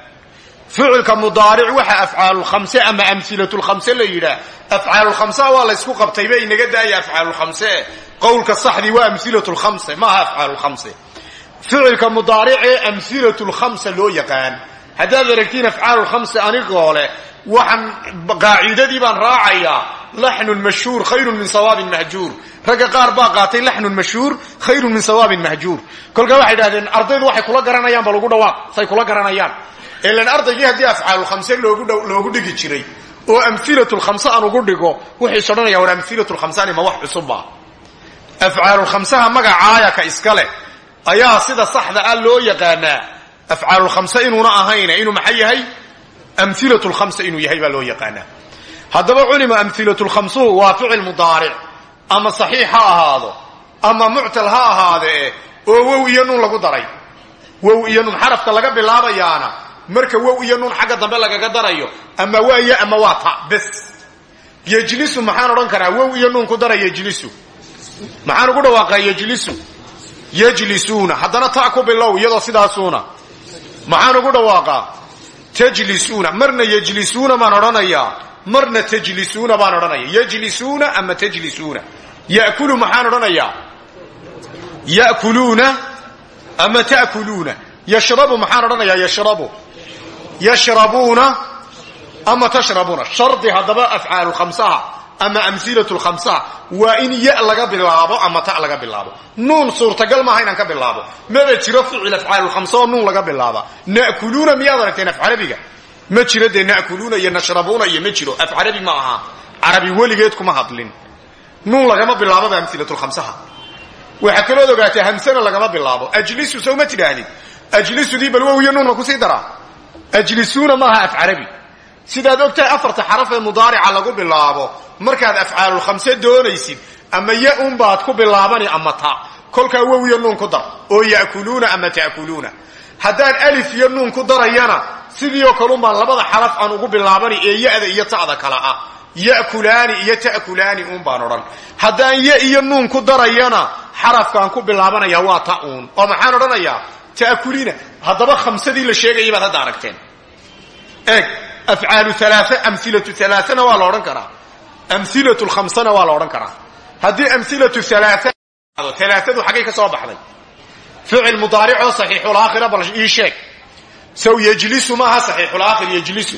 ficilka mudaaric waxa afcaalulkhamse ama amhilatulkhamse la yidhaah. Afcaalulkhamsaha waa laysku qabtayba inaga daaya afcaalulkhamse qowlka saxdii waa amhilatulkhamse maaha afcaalulkhamse ficilka mudaaric ee amhilatulkhamsa loo yaqaan. Haddaad aragtiin afcaalulkhamse anigoo leh waxaan qaacidadii baan raacayaa. Laxnun mashhuur khayrun min sawaabin mahjuur. Ragga qaar baa qaatay laxnun mashhuur khayrun min sawaabin mahjuur. Kolkaa waxay idhahdeen ardaydu waxay kula garanayaan ba lagu dhawaaq say kula garanayaan ilan ardaygii haddii afcaalulkhamse loogu dhigi jiray oo amhilatulkhamse aan ugu dhigo wuxuu is odhanaya war amhilatulkhamsani ma wax cusubba afcaalulkhamsaha magacaaya ka iska leh ayaa sida saxda ah loo yaqaanaa afcaalulkhamse inuuna ahayne inuu maxay yahay? Amhilatulkhamsa inuu yahay baa loo yaqaanaa. Haddaba culima amhilatulkhamsuhu waa ficil mudaaric ama saxiix ha ahaado ama muctal ha ahaadee oo wow iyo nuun lagu daray. Wow iyo nuun xarafka laga bilaabayaana marka wow iyo nuun xagga dambe lagaga darayo. Ama waa ya ama waa ta bes. Yejlisu maxaan odhan karaa? Wow iyo nuun ku dara yejlisu. Maxaan ugu dhawaaqaa yejlisu? Yejlisuuna. Haddana ta ku bilow iyadoo sidaasuuna. Maxaan ugu dhawaaqaa? Tajlisuuna. Marna yejlisuuna baan odhanayaa. Marna tajlisuuna baan odhanaya yejlisuuna ama tajlisuuna? Yakulu maxaan odhanayaa? Yakuluuna ama ta'kuluuna? Yashrabu maxaan odhanayaa? Yashrabu yashrabuuna ama tashrabuuna shardi haddaba afcaalu khamsaha ama amhilatu lkhamsaha waa in ya laga bilaabo ama ta laga bilaabo. Nuun suurtagal maaha inaan ka bilaabo. Maba jiro ficil afcaalulkhamsa oo nuun laga bilaaba. Na'kuluuna miyaad aragteen af carabiga? Ma jiro dee na'kuluuna iyo nashrabuuna iyo ma jiro. Af carabi ma aha. Carabi weligeed kuma hadlin. Nuun lagama bilaababa amhilatulkhamsaha waxaa kalood ogaataa hamsana lagama bilaabo. Ajlisu sow ma tidhaahdid ajlisudii nuun ma ku sii daraa ajlisuuna maaha af carabi sidaad ogtahay afarta xaraf ee mudaarica lagu bilaabo markaad afcaalulkhamse doonaysid ama ya un baad ku bilaabani ama ta. Kolkaa wow iyo nuun ku dar oo ya'kuluuna ama ta'kuluuna. Haddaan alif iyo nuun ku darayana sidii oo kalun baan labada xaraf aan ugu bilaabani ee ya'da iyo ta'da kala ah. Ya'kulaani iyo ta'kulaani uun baan odhan. Haddaan ya iyo nuun ku darayana xarafkaan ku bilaabanaya waa ta uun. Oo maxaan odhanayaa ta'kuliina haddaba khamsadii la sheegayay baad hadda aragteen eeg afcaalu alaa amhilatu alaaana waa la odhan karaa amhilatu lkhamsana waa la odhan karaa haddii amhilatu alaa alaaadu xaggay ka soo baxday ficil mudaaricoo saxiixulaakhira bal ii sheeg saw yejlisu maaha saxiixulaakhir yejlisu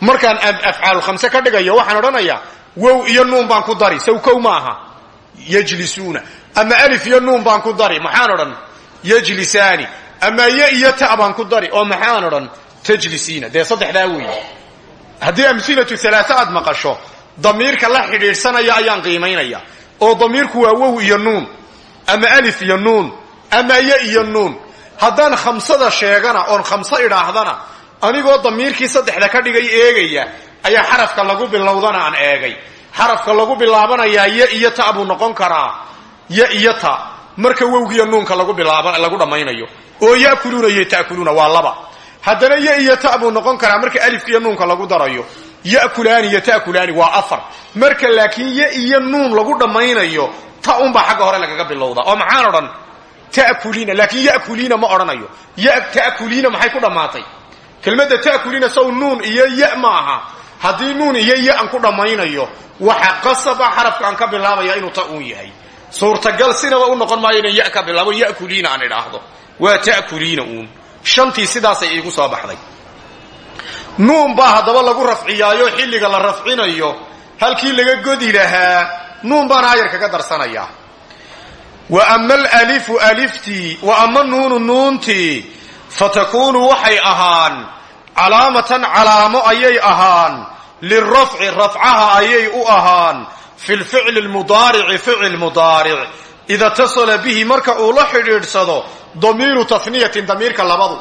markaan afcaalulkhamse ka dhigayo waxaan odhanayaa wow iyo nuun baan ku dari saw kow maaha yejlisuuna ama alif iyo nuun baan ku dari maxaan odhan yejlisaani ama yo iyo ta baan ku dari oo maxaan odhan tajlisiina. Dee saddexdaa weeye. Haddii amhilatu alaaa aad maqasho damiirka la xidhiidhsanaya ayaan qiimaynaya. Oo damiirku waa wow iyo nuun ama alif iyo nuun ama yo iyo nuun. Haddaan khamsada sheegana oon khamso idhaahdana anigoo damiirkii saddexda ka dhigay eegaya ayaa xarafka lagu bilowdana aan eegay. Xarafka lagu bilaabanayaa yo iyo ta buu noqon karaa. Yo iyo ta marka wowgiiyo nuunka lagu dhammaynayo. Oo yakuluuna iyo ta'kuluuna waa laba. Haddana yo iyo ta buu noqon karaa marka alifka iyo nuunka lagu darayo. Yakulaani iyo ta'kulaani waa afar. Marka laakiin yo iyo nuun lagu dhammaynayo ta unbaa xagga hore lagaga bilowda. Oo maxaan odhan? Ta'kuliina laakiin yakuliina ma odhanayo. Ta'kuliina maxay ku dhammaatay? Kelmadda ta'kuliina sow nuun iyo ya ma aha. Haddii nuun iyo ya aan ku dhammaynayo waxa qasaba xarafka aan ka bilaabaya inuu ta uun yahay suurtagal sinaba u noqon maayo inan ya ka bilaabo yakuliina aan idhaahdo. Waa ta'kuliina uun. Shantii sidaasay iigu soo baxday. Nuun baa haddaba lagu rafciyaayo xilliga la rafcinayo halkii laga godi lahaa nuun baan aayar kaga darsanayaa. Wa ama alalifu aliftii wa ama nuunu nuuntii fatakuunu waxay ahaan calaamatan calaamo ayay ahaan lirafci rafcaha ayay u ahaan fi lficli lmudaarici ficil mudaaric ida tasala bihi marka uu la xidhiidhsado damiiru taniyatin damiirka labadu.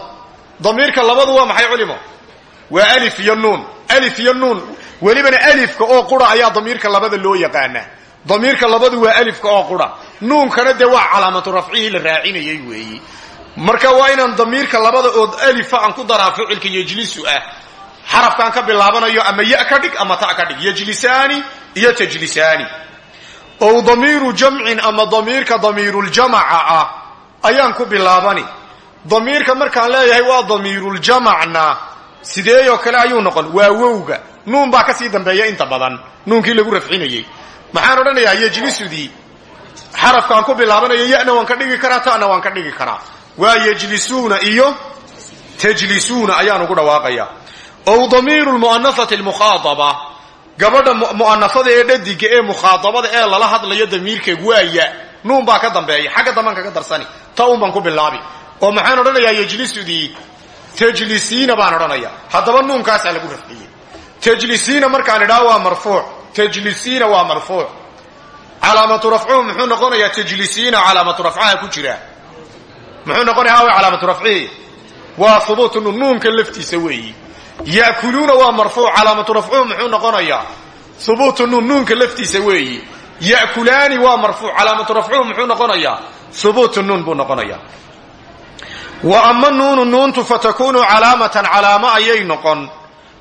Damiirka labadu waa maxay culimo? Waa alif iyo nuun. Alif iyo nuun. Welibana alifka oo qura ayaa damiirka labada loo yaqaanaa. Damiirka labadu waa alifka oo qura. Nuunkana dee waa calaamatu rafcihii la raacinayay weeyi. Marka waa inaan damiirka labada ood alifa aan ku daraa ficilka yejlisu ah xarafkaan ka bilaabanayo ama ya ka dhig ama ta ka dhig. Yejlisaani iyo tajlisaani. Ow damiiru jamcin ama damiirka damiiruljamaca ah ayaan ku bilaabani. Damiirka markaan leeyahay waa damiiruljamacna sideeyoo kale ayuu noqon? Waa wowga. Nuun baa ka sii dambeeya inta badan. Nuunkii lagu rafcinayey maxaan odhanayaa yejlisudii xarafkaan ku bilaabanayo yana waan ka dhigi karaa ta'na waan ka dhigi karaa. Waa yejlisuuna iyo tajlisuuna ayaan ugu dhawaaqaya ow damiiru lmu'anasati almukhaadaba gabadha mu'anasada ee dhadiga ee mukhaadabada ee lala hadlayo damiirkeeg waa ya nuun baa ka dambeeya xagga dambaan kaga darsani ta un ku bilaabi oo maxaan odhanayaa yejlisudii tajlisiina baan odhanaya haddaba nuunkaasaa lagu rafciyey tajlisiina markaan idhaa waa marfuuc tajlisiina waa marfuuc calaamatu rafcuhu muxuu noqonayaa tajlisiina calaamatu rafcaha ku jira muxuu noqonaya awa calaamatu rafcihi waa hubuutu nuun nuunka laftiisa weeyi ya'kuluuna waa marfuuc calaamatu rafcuhu muxuu noqonayaa hubuutu nuun nuunka laftiisa weeyi. Ya'kulaani waa marfuuc calaamatu rafcuhu muxuu noqonayaa hubuutu nuun buu noqonayaa wa ama nuunu nuuntu fatakunu calaamatan calaamo ayay noqon.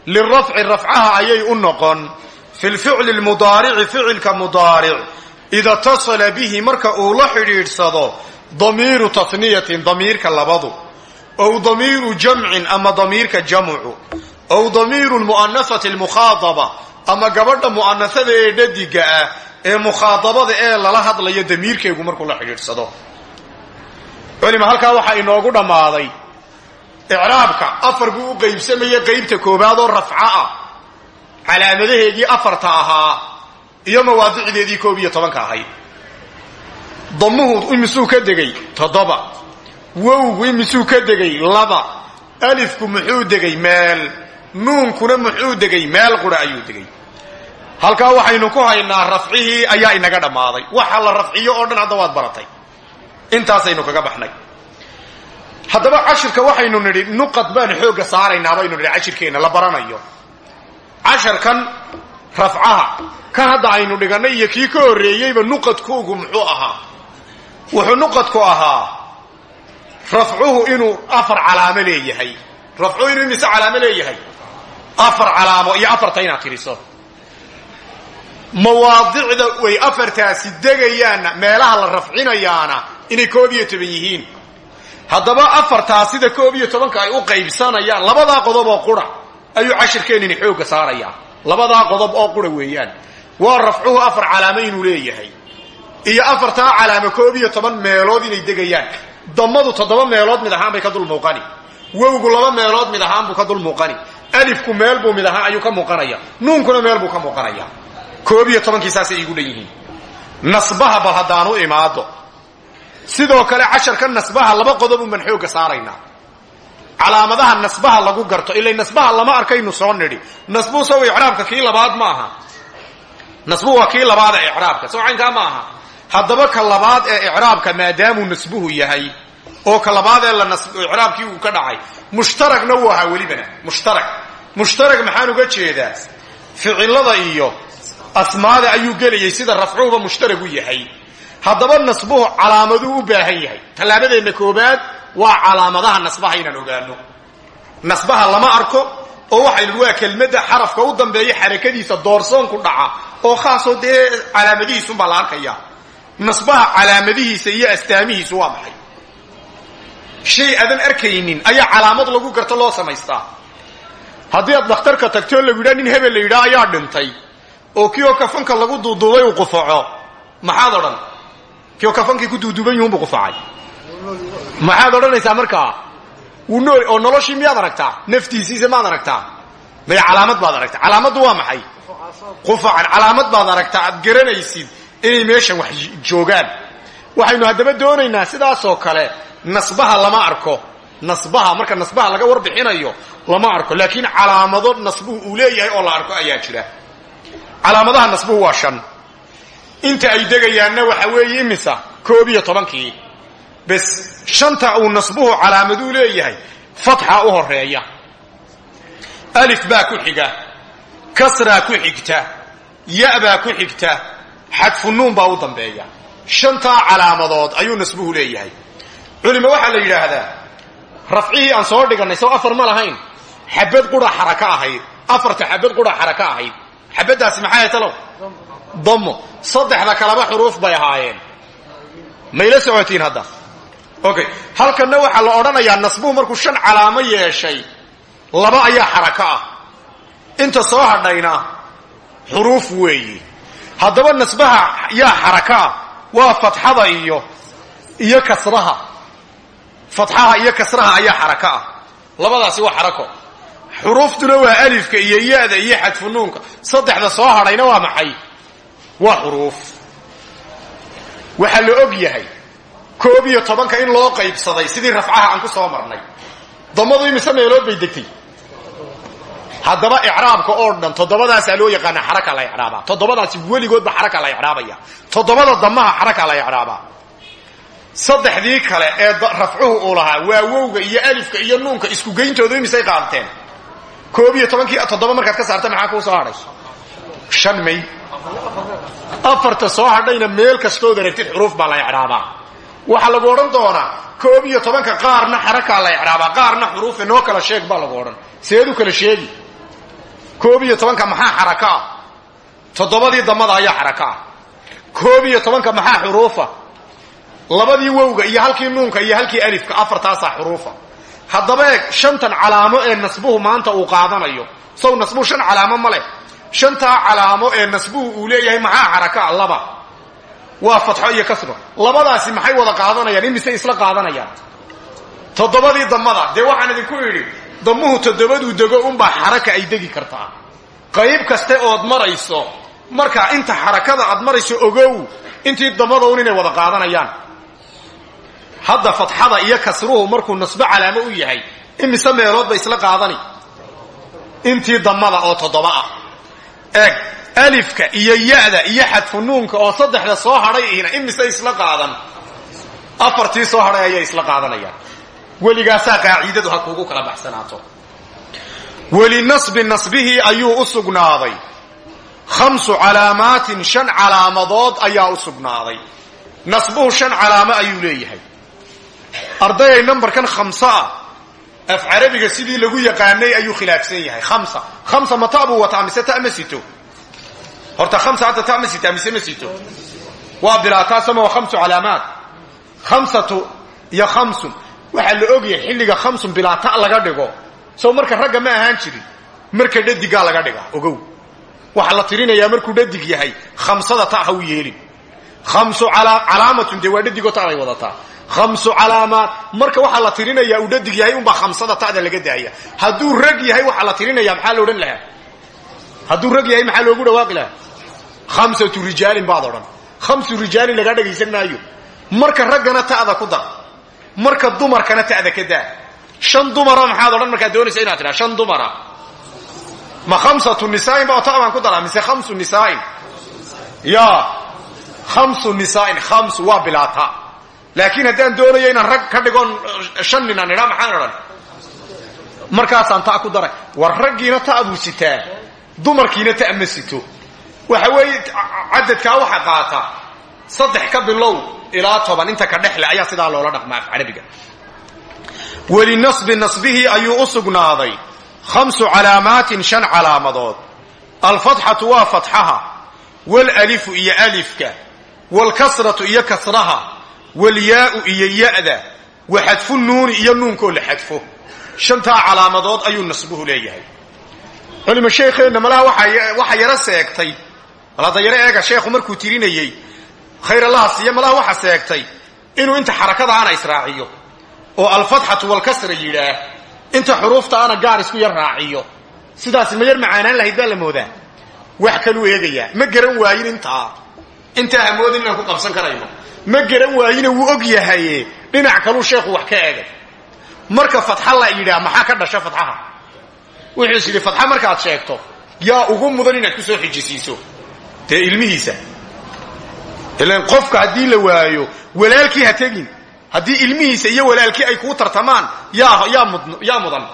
Lirafci rafcaha ayay u noqon. Fi lficli lmudaarici ficilka mudaaric. Ida tasala bihi marka uu la xidhiidhsado damiiru taniyatin damiirka labadu ow damiiru jamcin ama damiirka jamcu ow damiiru lmu'anasati almukhaadaba ama gabadha mu'anasada ee dhadiga ah ee mukhaadabada ee lala hadlayo damiirkeegu markuu la xidhiidhsado culima halkaa waxaa inoogu dhammaaday icraabka afar buu u qaybsamaya qaybta koowaad oo rafco ah calaamadaheedii afarta ahaa iyo mawaadicdeedii koob iyo tobanka ahayd damuhu imisuu ka degay toddoba wowgu imisuu ka degay laba. Alifku muxuu degay meel. Nuunkuna muxuu degay meel qura ayuu degay. Halkaa waxaynu ku haynaa rafcihii ayaa inaga dhammaaday. Waxa la rafciyo oo dhan hadda waad baratay. Intaasaynu kaga baxnay. Haddaba cashirka waxaynu nidhi nuqad baan xoogga saaraynaa baynu nidhi cashirkeenna la baranayo. Casharkan rafcaha kan hadda aynu dhigannay iyo kii ka horreeyeyba nuqadkoogu muxuu ahaa. Wuxuu nuqadku ahaa rafcuhu inuu afar calaamo leeyahay rafcuhu inuu imise calaamo leeyahay afar calaamo iyo afarta inaad tiriso mawaadicda way afartaasi degayaanna meelaha la rafcinayaana inay koob iyo toban yihiin haddaba afartaa sida koob iyo tobanka ay u qaybsanayaan labadaa qodob oo qura ayuu cashirkeenini xoogga saarayaa labadaa qodob oo qura weeyaan waa rafcuhu afar calaamo inuu leeyahay iyo afartaa calaamo koob iyo toban meelood inay degayaan damadu toddoba meelood mid ahaan bay ka dul muuqani. Wowgu laba meelood mid ahaan buu ka dul muuqani. Alifku meel buu mid ahaan ayuu ka muuqanaya. Nuunkuna meel buu ka muuqanaya. Koob iyo tobankii saasay iigu dhan yihiin. Nasbaha bal haddaanu imaado. Sidoo kale casharka nasbaha laba qodob unbaan xoogga saaraynaa calaamadaha nasbaha lagu garto ila nasbaha lama arkaynu soo nidhi. Nasbuu saw icraabka kii labaad ma aha. Nasbuhu waa kii labaad ee icraabka soo caynkaa ma aha haddaba ka labaad ee icraabka maadaamuu nasbuhu yahay oo ka labaad ee icraabkii uu ka dhacay mushtaragna wuu ahaa welibana mushtarag mushtarag maxaan uga jeedaa ficilada iyo asmaada ayuu gelayay sida rafcuhuba mushtarag u yahay. Haddaba nasbuhu calaamaduu u baahan yahay. Tallaabadeenna koobaad waa calaamadaha nasbaha inaan ogaano nasbaha lama arko oo waxaynu waa kelmadda xarafka u dambeeya xarakadiisa doorsoon ku dhaca oo khaasoo dee calaamadihiisunbaa la arkaya nasbaha calaamadihiisa iyo astaamihiisu waa maxay? Shay aadan arkaynin ayaa calaamad lagu garto loo samaystaa. Haddii aad dhakhtarka tagtoo lagu yidhaha nin hebel la yidhaha ayaa dhintay oo kioo kafanka lagu duuduubay uu qufaco maxaad odhan? Kioo kafankii ku duuduuban yihunbuu qufacay. Maxaad odhanaysaa markaa? Wuu nool oo noloshii miyaad aragtaa? Naftiisiisa maad aragtaa? Maya calaamad baad aragtaa. Calaamaddu waa maxay? Qufacan. Calaamad baad aragtaa. Aad garanaysid inay meeshan wax joogaan. Waxaynu haddaba doonaynaa sidaasoo kale nasbaha lama arko. Nasbaha marka nasbaha laga warbixinayo lama arko. Laakiin calaamado nasbuhu uu leeyahay oo la arko ayaa jira. Calaamadaha nasbuhu waa shan. Inta ay degayaanna waxa weeye imisa koob iyo tobankii. Bes shanta uu nasbuhu calaamaduu leeyahay fatxa u horreeya alif baa ku xiga kasraa ku xigta ya-baa ku xigta xadfu nuun baa u dambeeya. Shantaa calaamadood ayuu nasbuhu leeyahay. Culima waxaa la yidhaahdaa rafcihii aan soo dhigannay sow afar ma lahayn. Xabad qura xaraka ahayd. Afarta xabad qura xaraka ahayd. Xabaddaasi maxay ahayd talow damo saddexda kaleba xuruuf bay ahaayeen. Mayla socotiin hadda. Okay halkanna waxaa la odhanayaa nasbuhu markuu shan calaamo yeeshay laba ayaa xaraka ah. Inta soo hadhayna xuruuf weeyi haddaba nasbaha yaa xaraka ah waa fatxada iyo iyo kasraha. Fatxaha iyo kasraha ayaa xaraka ah. Labadaasi waa xarako xuruuftuna waa alifka iyo ya-da iyo xadfu nuunka. Saddexda soo hadhayna waa maxay? Waa xuruuf. Waxaa la og yahay koob iyo tobanka in loo qaybsaday sidii rafcaha aan ku soo marnay. Damadu imise meelood bay degtay haddaba icraabka oo dhan toddobadaasaa loo yaqaana xaraka la icraabaa toddobadaasi weligoodba xaraka la icraabaya toddobada damaha xaraka la icraabaa saddexdii kale ee rafcuhu uu lahaa waa wowga iyo alifka iyo nuunka isku geyntoodu imisay qaadateen koob iyo tobankii markaad ka saarta maxaa kuu soo hadhay? Shan may. Afarta soo hadhayna meel kastood aragtid xuruuf baa la icraabaa waxaa lagu odhan doonaa koob iyo tobanka qaarna xarakaa la icraabaa qaarna xuruufe noo kala sheeg baa lagu odhan. Seedu kala sheegi koob iyo tobanka maxaa xaraka? Ah toddobadii damada ayaa xaraka. Ah koob iyo tobanka maxaa xuruufa? Labadii wowga iyo halkii nuunka iyo halkii alifka afartaasaa xuruufa. Haddaba eeg shantan calaamo ee nasbuhu maanta uu qaadanayo. Sow nasbuhu shan calaamo ma leh. Shantaa calaamo ee nasbuhu uu leeyahay maxaa xaraka? Ah laba. Waa fatxo iyo kasro labadaasi maxay wada qaadanayaan? Imise isla qaadanayaan? Toddobadii damada dee waxaan idinku idhi damuhu toddobaduu dego unbaa xaraka ay degi kartaa. Qayb kaste ood marayso markaa inta xarakada aad marayso ogow intii damada un inay wada qaadanayaan. Hadda fatxada iyo kasruhu markuu nasbo calaamo u yahay imise meelood bay isla qaadani. Intii damada oo toddoba ah. Eeg alifka iyo ya-da iyo xadfu nuunka oo saddexda soo hadhay ihna imise isla qaadan. Afartii soo hadhay ayay isla qaadanayaan weligaasaa qaaciidadu ha kuugu kala baxsanaato. Welinasbi nasbihii ayuu u sugnaaday. Khamsu calaamaatin shan calaamadood ayaa u sugnaaday. Nasbuhu shan calaamo ayuu leeyahay. Ardayay nambarkan khamsa ah af carabiga sidii lagu yaqaanay ayuu khilaafsan yahay. Khamsa. Khamsa ma ta buu wataa horta khamsa hadda ta ma sita mise ma sito? Waa waa khamsu calaamaat khamsatu iyo khamsun waxaa la ogyahay xilliga khamsun bilaata laga dhigo. Sow marka ragga ma ahaan jirin marka dhadigaa laga dhiga. Ogow. Waxaa la tirinayaa markuu dhadig yahay khamsada ta ha u yeelin. Khamsu calaamatun dee waa dhadigoo ta'day wadataa. Khamsu calaamaat marka waxaa la tirinayaa uu dhadig yahay unbaa khamsada ta'da laga daaya hadduu rag yahay waxaa la tirinaya maxaa la odhan lahaa? Hadduu rag yahay maxaa loogu dhawaaqi lahaa? Khamsatu rijaalin baad odhan. Khamsu rijaalin lagaa dhagaysan maayo. Marka raggana ta'da ku dar marka dumarkana ta'da ka daa. Shan dumara maxaad odhan markaad doonaysa inaad tidhaa shan dumara. Ma khamsatu nisaain ba ta baan ku daraa mise khamsu nisaain? Ya khamsu nisaain khamsu waa bilaata. Laakiin haddaan doonayo inaan rag ka dhigoon shan nin aan idhaa maxaan odhan? Markaasaan ta ku daray. War raggiina ta buu sitaa. Dumarkiina ta ma sito. Waxa weeye cadadkaa waxa qaata saddex ka bilow ilaa toban inta ka dhexle ayaa sidaa loola dhaqmaa carabiga. Welinasbi nasbihii ayuu u sugnaaday. Khamsu calaamaatin shan calaamadood. Alfatxatu waa fatxaha waalalifu iyo alifka waalkasratu iyo kasraha waalyaau iyo ya'da wa xadfu nuuni iyo nuunkoo la xadfo. Shantaa calaamadood ayuu nasbuhu leeyahay. Culima sheekheenna malaha waxa yaro seegtay. Malada yaro eega sheekhu markuu tirinayey khayr allaha siiya malaha waxa seegtay inuu inta xarakadaana israaciyo oo alfatxatu walkasra yidhaah inta xuruuftaana gaar isku yar raaciyo. Sidaasi ma yar macaanaan lahayd baa la moodaa. Wax kaluu eegayaa. Ma garan waayin intaa. Intaa hamoodin inaan ku qabsan karayno. Ma garan waayina wuu og yahaye dhinac kaluu sheekhu wax ka eegay. Marka fatxa la yidhaah maxaa ka dhasha fatxaha? Wuxuu is yidhi markaad sheegto yaa ugu mudan inaad ku soo xijisiiso. Dee ilmihiisa ilan qofka haddii la waayo walaalkii ha tegin. Haddii ilmihiisa iyo walaalkii ay kuu tartamaan yaa yaa mud yaa mudan.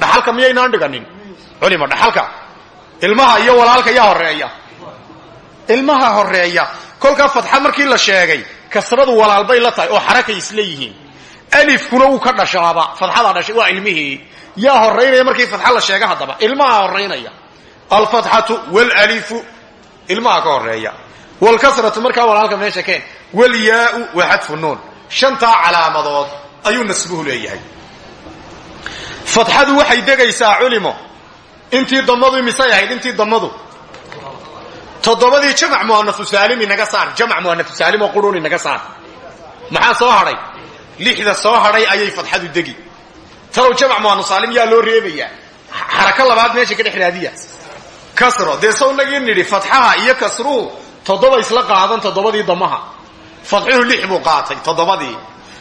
Dhaxalka miyaynaan dhiganin? Culima dhaxalka. Ilmaha iyo walaalka yaa horreeya ilmaha horreeya kolkaa fadxa markii la sheegay kasradu walaalbay la tahay oo xarakay isla yihiin. Alifkuna wuu ka dhashaaba. Fadxadaa dhashay waa ilmihii. Yaa horaynaya markii fadxa la sheega haddaba. Ilmaha horaynaya alfatxatu wlalifu ilmaha ka horreeya wlkasratu markaa walaalka meesha keen. Wlyaau wa xadfu nuun. Shantaa calaamadood ayuu nasbuhu leeyahay. Fatxadu waxay degaysaa culimo. Intii damadu imisay ahayd intii damadu toddobadii jamc muanafu saalim inaga saar jamc muanafu saalim oo qurun inaga saar maxaa soo hadhay lixda soo hadhay ayay fadxadu degi. Talow jamc muanaf saalim yaa loo reebayaa. Xarako labaad meesha ka dhex raadiya. Kasro. Dee iyo kasruhu toddoba isla qaadan toddobadii damaha fadxuhu lix buu qaatay toddobadii.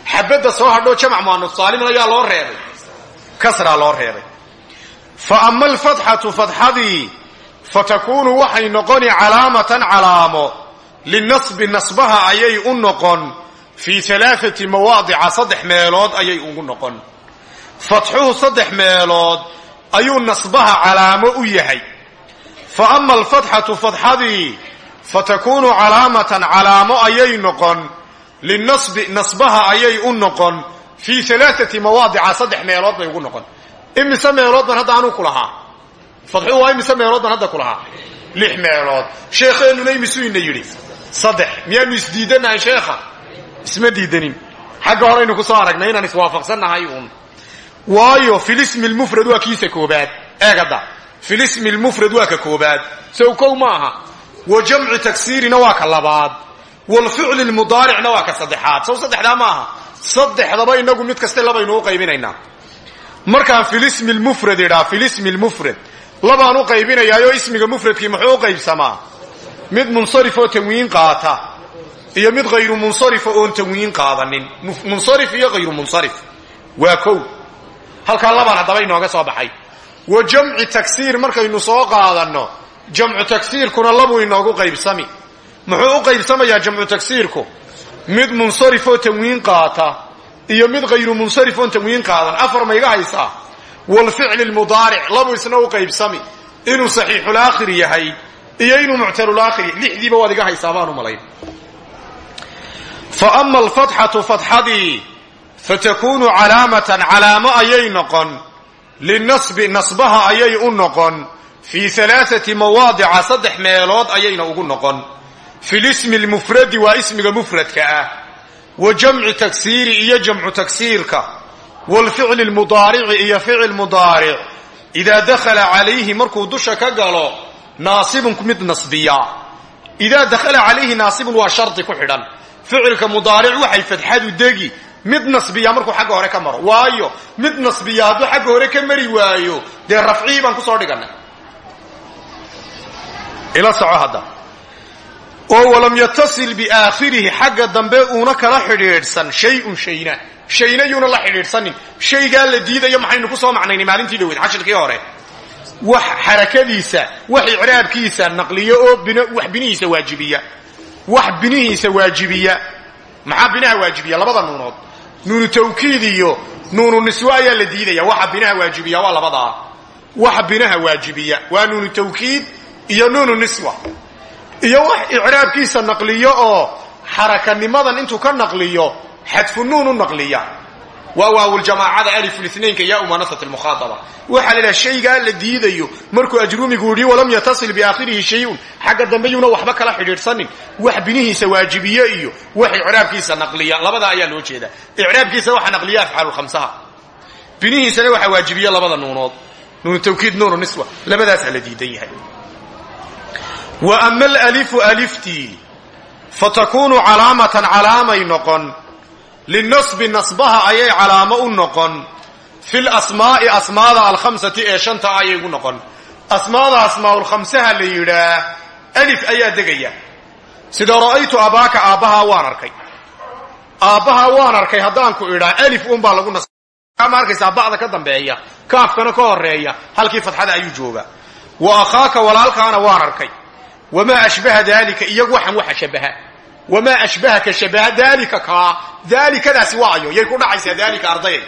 Xabadda soo hadhoo jamc muanaf saalimna yaa loo reebay. Kasraa loo reebay. Fa ama alfatxatu fatxadii fatakunu waxay noqoni calaamatan calaamo. Linasbi nasbaha ayay u noqon. Fii alaaati mawaadica saddex meelood ayay ugu noqon. Fatxuhu saddex meelood ayuu nasbaha calaamo u yahay. Fa ama alfatxatu fatxadii fatakunu calaamatan calaamo ayay noqon linasbi nasbaha ayay u noqon fii alaaati mawaadica saddex meelood bay ugu noqon. Imise meelood ban hadda anuu ku lahaa? Fadxuhu waa imise meelood ban hadda ku lahaa? Lix meelood. Sheekheenuna imisuu ina yidhi saddex. Miyaanu isdiidanahay sheekha? Isma diidanin. Xagga horeynu ku soo aragnay inaan iswaafaqsannahay uun. Waayo filismi lmufrad waa kiisa koobaad. Eegada filismi lmufrad waa ka koobaad. Sow wa jamci tagsiirina waa ka labaad. Walficli lmudaaricna waa ka saddexaad. Sow saddexdaa ma aha saddexdaba inagu mid kaste labaynu u qaybinaynaa. Markaan filismi lmufrad idhaa filismi lmufrad labaan u qaybinayaayo ismiga mufradkii muxuu u qaybsamaa? Mid munsarif oo tanwiin qaata iyo mid hayru munsarifa oon tanwiin qaadanin. Munsarif iyo hayru munsarif. Waa kow. Halkaa labaan haddaba inooga soo baxay. Wa jamci tagsiir markaynu soo qaadanno jamcu tagsiirkuna labuu inoogu qaybsami. Muxuu u qaybsamayaa jamcu tagsiirku? Mid munsarif oo tanwiin qaata iyo mid hayru munsarif oon tanwiin qaadan. Afar ma iga haysaa? Walficli lmudaaric labu isna u qaybsami. Inuu saxiixulaakhir yahay iyo inuu muctalulaakhir lixdiiba waad iga haysaa baan u malayn. Fa ama alfatxatu fatxadii fatakunu calaamatan calaamo ayay noqon. Linasbi nasbaha u noqon fii alaaati mawaadica saddex meelood ayayna ugu noqon. Fi lismi lmufradi waa ismiga mufradka ah. Wa jamci tagsiiri iyo jamcu tagsiirka waalficli lmudaarici iyo ficil mudaaric idaa dakhala calayhi markuu dusha ka galo naasibun mid nasbiya. Idaa dakhala calayhi naasibun waa shardi ku xidhan. Ficilka mudaaric waxay fadxadu degi. Mid nasbiya markuu xagga hore ka maro. Waayo mid nasbiya hadduu xagga hore ka mari waayo dee rafcii baan ku soo dhiganay ila soco hadda. Oo walam yatasil biaakhirihi xagga dambe uuna kala xidhiidhsan shayun shayna. Shayna yuuna la xidhiidhsanin. Shaygaa la diidayo maxaynu ku soo macnaynay maalintii dhaweyd cashirkii hore. Wax xarakadiisa wax icraabkiisa naqliyo oo wax binihiisa waajibiya. Wax binihiisa waajibiya. Maxaa binaha waajibiya? Labada nuunood. Nuunu tawkiid iyo nuunu niswe ayaa la diidaya. Waxa binaha waajibiya waa labadaa waxa binaha waajibiya waa nuunu iyo nuunu niswa. Iyo wax icraabkiisa naqliyo oo xarakanimadan intuu ka naqliyo xadfu nuun u naqliya. Waa waawljamaacada alifulinaynka yaa umanasat lmukhaaaba waxaa la idhaha shaygaa la diidayo markuu ajrumigu yidhi walam yatasil biaakhirihi shayun. Xagga dambe yuuna waxba kala xidhiidhsanin. Wax binihiisa waajibiye iyo wax icraabkiisa naqliya. Labadaa ayaa loo jeedaa. Icraabkiisa waxa naqliya afcaalu khamsaha. Binihiisana waxaa waajibiye labada nuunood. Nuunu tawkiid nuunu niswa. Labadaasaa la diidan yahay wa ama alalifu aliftii fatakunu calaamatan calaamay noqon. Linasbi nasbaha ayay calaamo u noqon. Fi lasmaa'i asmaada alkhamsati ee shanta ayay ugu noqon. Asmaada asmaaulkhamsaha la yidhaah alif ayaa degaya. Sida ra'aytu abaaka aabbahaa waan arkay. Aabbahaa waan arkay haddaan ku idhaa alif unbaa lagu nas ma arkaysaa bacda ka dambeeya kaafkana ka horreeya halkii fadxada ayuu jooga wa akhaaka walaalkaana waan arkay wamaa ashbaha daalika iyagu waxan waxa shabaha wamaa ashbaha ka shabaha daalika kaa daalikadaasi waayo yay ku dhacaysaa daalika ardayay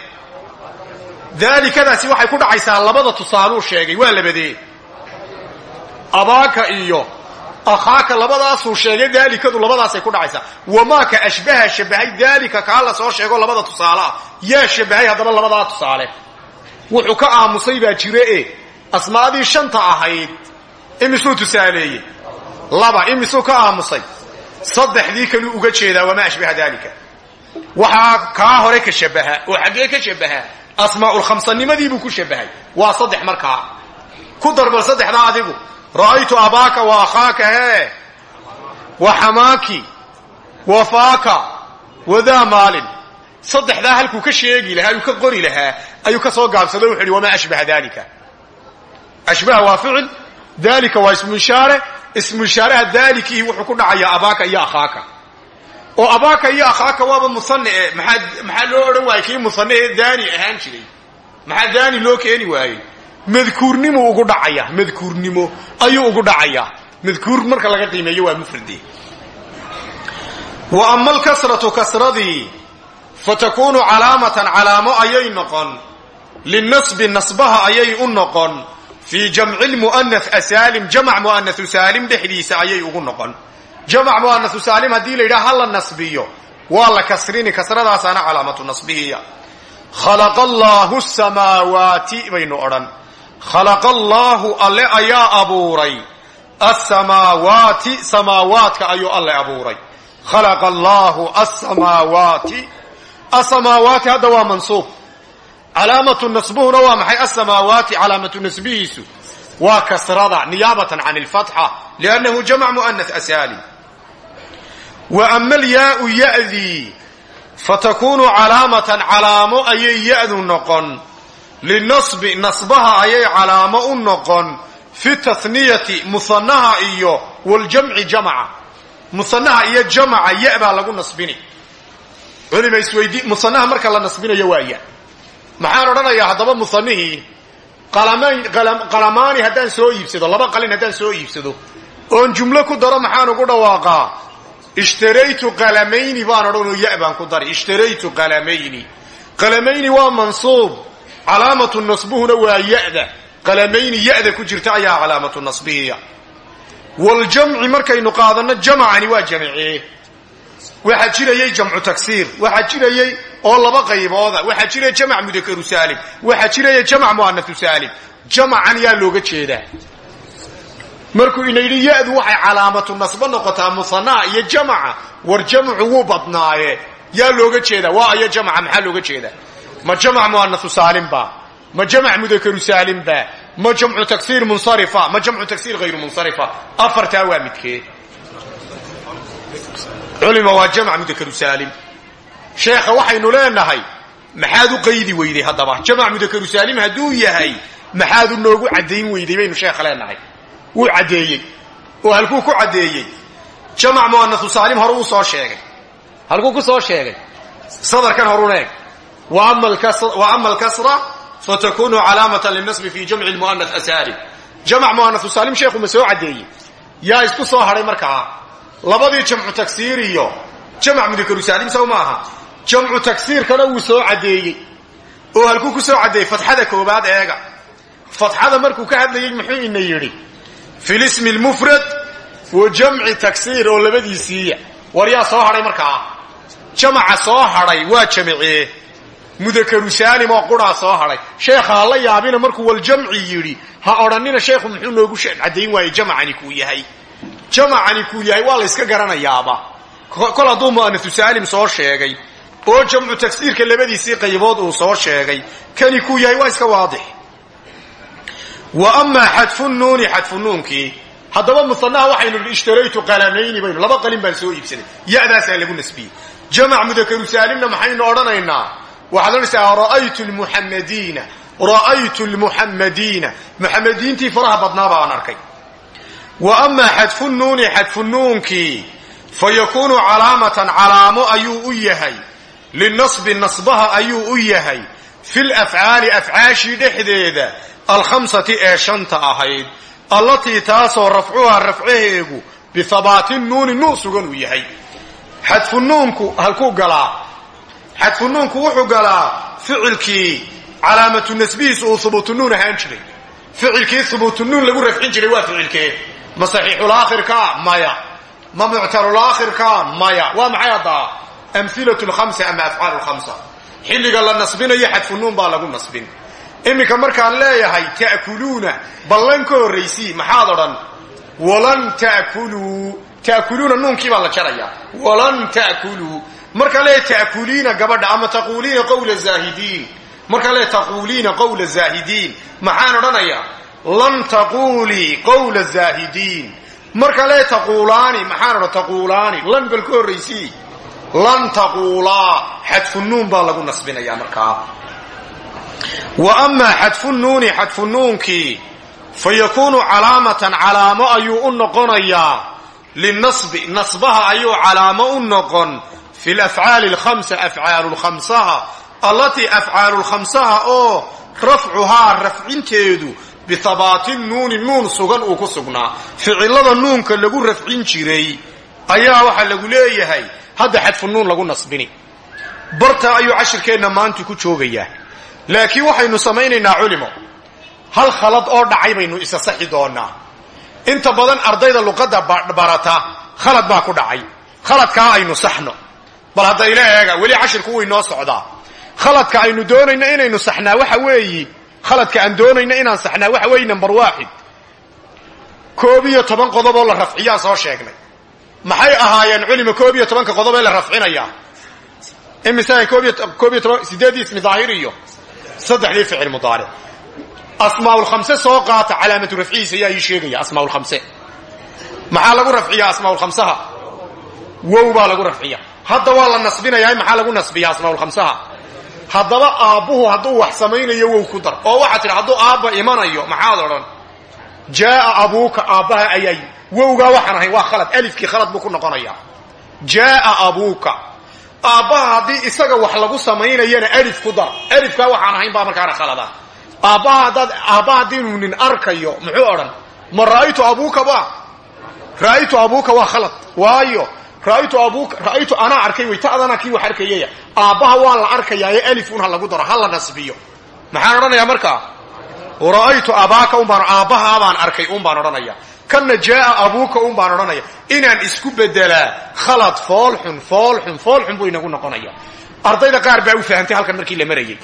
daalikadaasi waxay ku dhacaysaa labada tusaaluu sheegay waa labadee abaaka iyo akhaaka labadaasuu sheegay daalikadu labadaasay ku dhacaysaa wamaaka ashbaha shabahay daalika kaa la soo sheego labada tusaale ah yaa shabahay haddaba labadaa tusaale wuxuu ka aamusay baa jire e asmaadii shanta ahayd imisuu tusaaleeyey laba imisuu ka aamusay. Saddexdii kaluu uga jeedaa wamaa ashbaha daalika. Waxaa kaa hore ka shabaha oo xaggee ka shabaha asmaaulkhamsanimadiibuu ku shabahay. Waa saddex markaa. Ku darbal saddexdaa adigu. Ra'aytu abaaka wa akhaaka hee wa xamaaki wa faaka wadaa maalin. Saddexdaa halkuu ka sheegi lahaa ayuu ka qori lahaa ayuu ka soo gaabsado wuxu uhi wamaa ashbaha dalika ashbaha waa ficil dalika waa ismu ishaare ismu ishaaraha dalikii wuxuu ku dhacayaa abaaka iyo akhaaka. oo abaaka iyo akhaaka waaba musane e maxaa loo odhan waayey? Kii musane ee daani jiray. Maxaa daani loo keeni waayey? Ugu dhacaya madkuurnimo ayuu ugu dhacayaa madkuur marka laga qiimeeyo waa mufrade wa ama alkasratu kasradii fatakunu calaamatan calaamo ayay noqon. Linasbi nasbaha ayay u noqon fii jamci lmu'anath asaalim jamac mu'anathu saalim dhexdiisa ayay ugu noqon. Jamac mu'anathu saalim haddii la yidhaha ha la nasbiyo. Waa la kasrini kasradaasaana calaamatu nasbihiya. Khalaqa allaahu samaawaati baynu odhan. Khalaqa allaahu alle ayaa abuuray. Asamaawaati samaawaadka ayuu alle abuuray. Khalaqa allaahu asamaawaati asamaawaati hadda waa mansuub calaamatu nasbuhuna waa maxay? Asamaawaati calaamatu nasbihiisu waa kasrada niyaabatan can alfatxa liannahu jamc mu'anath asaalim wa ama alyaau ya'dii fatakunu calaamatan calaamo ayay ya'du noqon. Linasbi nasbaha ayay calaamo u noqon. Fi taniyati musanaha iyo waljamci jamca. Musanaha iyo jamca ya baa lagu nasbini. Musanaha marka la nasbinayo waa ya maxaan odhanayaa haddaba musanihii qalamaani haddaan soo iibsado laba qalin haddaan soo iibsado. Oon jumlo ku daro maxaan ugu dhawaaqaa ishtaraytu qalamayni baan odhanoo ya baan ku dari. Ishtaraytu qalamayni. Qalamayni waa mansuub. Calaamatu nasbuhuna waa ya'da. Qalamayni ya'da ku jirta ayaa calaamatu nasbihiya waljamci markaynu qaadanno jamcani waa jamcee waxaa jirayay jamcu tagsiir waxaa jirayay oo laba qaybooda waxaa jiraya jamc mudakaru saalim waxaa jiraya jamc mu'anathu saalim jamcan yaa looga jeedaa. Markuu ina yidhi ya-du waxay calaamatu nasbo noqotaa musanaha iyo jamca war jamcu wuu badnaaye. Yaa looga jeedaa. Waa ayo jamca maxaa looga jeedaa? Ma jamc mu'anathu saalim ba ma jamc mudakaru saalim ba ma jamcu tagsiir munsarifa? Ma jamcu tagsiir hayru munsarifa? Afartaa waa midkee culima waa jamc mudakaru saalim sheekha waxaynu leenahay maxaad u qaydi weyday haddaba? Jamc mudakaru saalim hadduu yahay maxaad u noogu caddayn weyday baynu sheekha leenahay. Wuu caddeeyey oo halkuu ku caddeeyey. Jamc mu'anathu saalim hore uu soo sheegay. Halkuu ku soo sheegay? Sadarkan horuna eg wa ama alkasra fatakunu calaamatan linasbi fi jamci lmu'anath asaalim. Jamc mu'anathu saalim sheekhu ma soo caddeeyey. Yaa isku soo hadhay markaa. Labadii jamcu tagsiir iyo jamc mudakaru saalim sow maaha jamcu tagsiirkana wuu soo caddeeyey oo halkuu ku soo caddeeyey fatxada koobaad eega. Fatxada markuu ka hadlayey muxuu ina yidhi fi lismi lmufrad wa jamci tagsiir oo labadiisiiya war yaa soo hadhay markaa? Jamaca soo hadhay waa jamcee mudakaru saalim oo quraa soo hadhay sheekha ha la yaabina markuu waljamci yidhi ha odhanina sheekhu muxuu noogu caddayn waayey jamcani kuu yahay. Jamacani kuu yahay waa la yska garanayaaba. Kol hadduu mu'anathu saalim soo sheegay oo jamcu tagsiirka labadiisii qaybood uu soo sheegay. Kani kuu yahay waa iska waadix. Wa amaa xadfu nuuni xadfu nuunkii haddaba musanaha waxaynu ishtaraytu qalamayni baynu laba qalin baan soo iibsaday ya'daasaa lagu nasbiyey jamac mudakaru saalimna maxaynu odhanaynaa. Waxaad odhanaysaa ra'aytu lmuxamadiina ra'aytu lmuxamadiina muxamadiintii faraha badnaa baan arkay. Wa amaa xadfu nuuni xadfu nuunkii fa yakuunu calaamatan calaamo ayuu u yahay linasbi nasbaha ayuu u yahay fi lafcaali afcaashii dhexdeeda alkhamsati ee shanta ahayd allatii taasoo rafcuhaa rafcaheegu bihabaati nuuni nuun sugan uu yahay xadfu nuunku halkuu galaa xadfu nuunku wuxuu galaa ficilkii calaamatu nasbihiisu uu hubuutu nuun ahaan jiray ficilkii hubuutunuun lagu rafcin jiray waa ficilkee ma saxiixulaakhirka maya ma muctalulaakhirka maya waa maxay haddaa amhilatu lkhamsa ama afcaalu lkhamsa. Xilliga la nasbinayo xadfunuun baa lagu nasbin. Iminka markaan leeyahay ta'kuluuna ballan ka horraysii maxaad odhan? Walan ta'kuluu ta'kuluuna nuunkii baa la jarayaa walan ta'kuluu markaan leeyahay ta'kuliina gabadha ama taquuliina qawla zaahidiin. Markaan leeyahay taquuliina qawla zaahidiin. Maxaan odhanayaa lan taquulii qawla zaahidiin. Markaan leeyahay taquulaani maxaan odhan? Lan bal ka horraysii lan taquulaa xadfunuun baa lagu nasbinayaa markaa. Wa amaa xadfunuuni xadfunuunkii fa yakuunu calaamatan calaamo ayuu u noqonayaa. Linasbi nasbaha ayuu calaamo u noqon. Fi lafcaali alkhamsa afcaalu lkhamsaha allatii afcaalu lkhamsaha oo rafcuhaa rafcinteedu bihabaati nuuni nuun sugan uu ku sugnaa. Ficilada nuunka lagu rafcin jiray ayaa waxaa lagu leeyahay. Hadda xadfunuun lagu nasbini. Barta ayuu cashirkeenna maanta ku joogayaa laakiin waxaynu samaynaynaa culimo. Hal khalad oo dhacay baynu isa saxi doonaa. Inta badan ardayda luqadda barata khalad baa ku dhacay. Khaladkaa aynu saxno. Bal hadda ila eega weli cashirku wuu inoo socdaa. Khaladka aynu doonayno inaynu saxnaa waxa weeyi. Khaladka aan doonayno inaan saxnaa waxa weeye number waaxid koob iyo toban qodob oo la rafciyaa soo sheegnay maxay ahaayeen culima koob iyo tobanka qodob ee la rafcinaya? Imise koob iyo toban sideedii ismi daahir iyo saddexdii ficil mudaaric. Asmaaulkhamse soo qaata calaamatu rafcihiisa ayaa ii sheegaya asmaaulkhamse maxaa lagu rafciyaa asmaaulkhamsaha wow baa lagu rafciya hadda waa la nasbinayaa maxaa lagu nasbiyaa asmaaulkhamsaha haddaba aabbuhu hadduu wax samaynayo wow ku dar. Oo waxaa tidhi hadduu aabba imanayo maxaad odhan jaaa abuuka aabbaha ayay wowgaa waxaan ahayn waa khalad. Alifkii khalad buu ku noqonayaa jaaa abuuka. Aabbaha haddii isaga wax lagu samaynayana alif ku dar. Alifkaa waxaan ahayn baa markaana khalada. Aabbaha haddaad aabbaha haddiinuu nin arkayo muxuu odhan ma ra'aytu abuuka ba? Ra'aytu abuuka waa khalad. Waayo ra'aytu abuuka ra'aytu anaa arkay way ta'dana kii wax arkayaya aabbaha waa la arkayaa ee alif un ha lagu daro ha la kana jaaa abuuka un baan odhanaya. Inaan isku bedelaa khalad foolxun foolxun foolxun buu inagu noqonaya. Ardayda qaar baa u fahamtay halkan markii la marayay.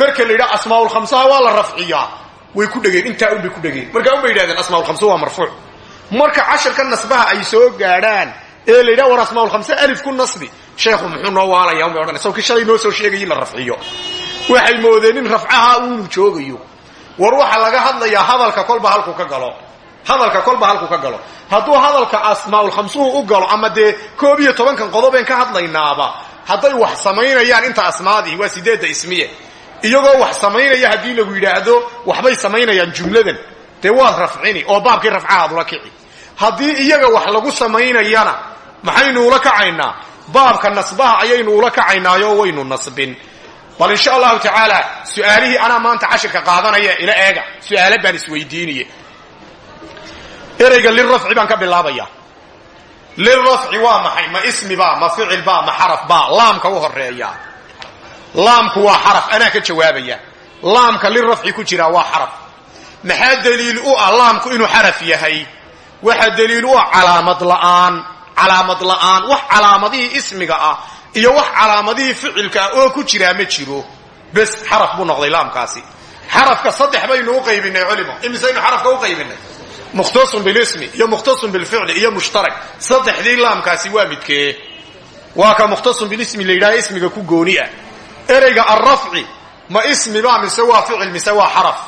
Marka la yidhaha asmaaulkhamsaha waa la rafciyaa. Way ku dhegeen intaa unbay ku dhegeen. Markaa unbay yidhahdeen asmaaulkhamsa waa marfuuc. Marka casharka nasbaha ay soo gaadhaan ee la yidhaha war asmaaulkhamse alif ku nasbi. Sheekhu muxuu noo waalaya unbay odhanay sawkii shalay noo soo sheegayay in la rafciyo. Waxay moodeen in rafcaha unu joogayo. War waxaa laga hadlayaa hadalka kolba halku ka galo hadalka kolba halku ka galo. Hadduu hadalka asmaaulkhamsuhu u galo ama dee koob iyo tobankan qodobeen ka hadlaynaaba hadday wax samaynayaan inta asmaadii waa sideedda ismiye. Iyagoo wax samaynaya haddii lagu yidhaahdo waxbay samaynayaan jumladan. Dee waad rafcini oo baabkii rafcahaad ula kici. Haddii iyaga wax lagu samaynayana maxaynu ula kacaynaa? Baabka nasbaha ayaynu ula kacaynaayo waynu nasbin. Bal insha allahu tacaala su'aalihii anaa maanta cashirka qaadanaya ila eega. Su'aala baan isweydiinaye ereyga lirafci baan ka bilaabaya. Lirafci waa maxay? Ma ismi ba ma ficil ba ma xaraf ba laamka u horreeya laamku waa xaraf anaa ka jawaabaya. Laamka lirafci ku jira waa xaraf. Maxaa daliil u ah laamku inuu xaraf yahay? Waxaa daliil u ah calaamad la'aan. Calaamad la'aan wax calaamadihii ismiga ah iyo wax calaamadihii ficilka ah oo ku jiraa ma jiro. Bes xaraf buu noqday laamkaasi. Xarafka saddex baynu u qaybinay culimo. Imisaynu xarafka u qaybinay mukhtasun bilismi iyo mukhtasun bilficli iyo mushtarak saddexdii laamkaasi waa midkee waa ka mukhtasun bilismi la yidhaha ismiga ku gooni ah ereyga alrafci ma ismi ba mise waa ficil mise waa xaraf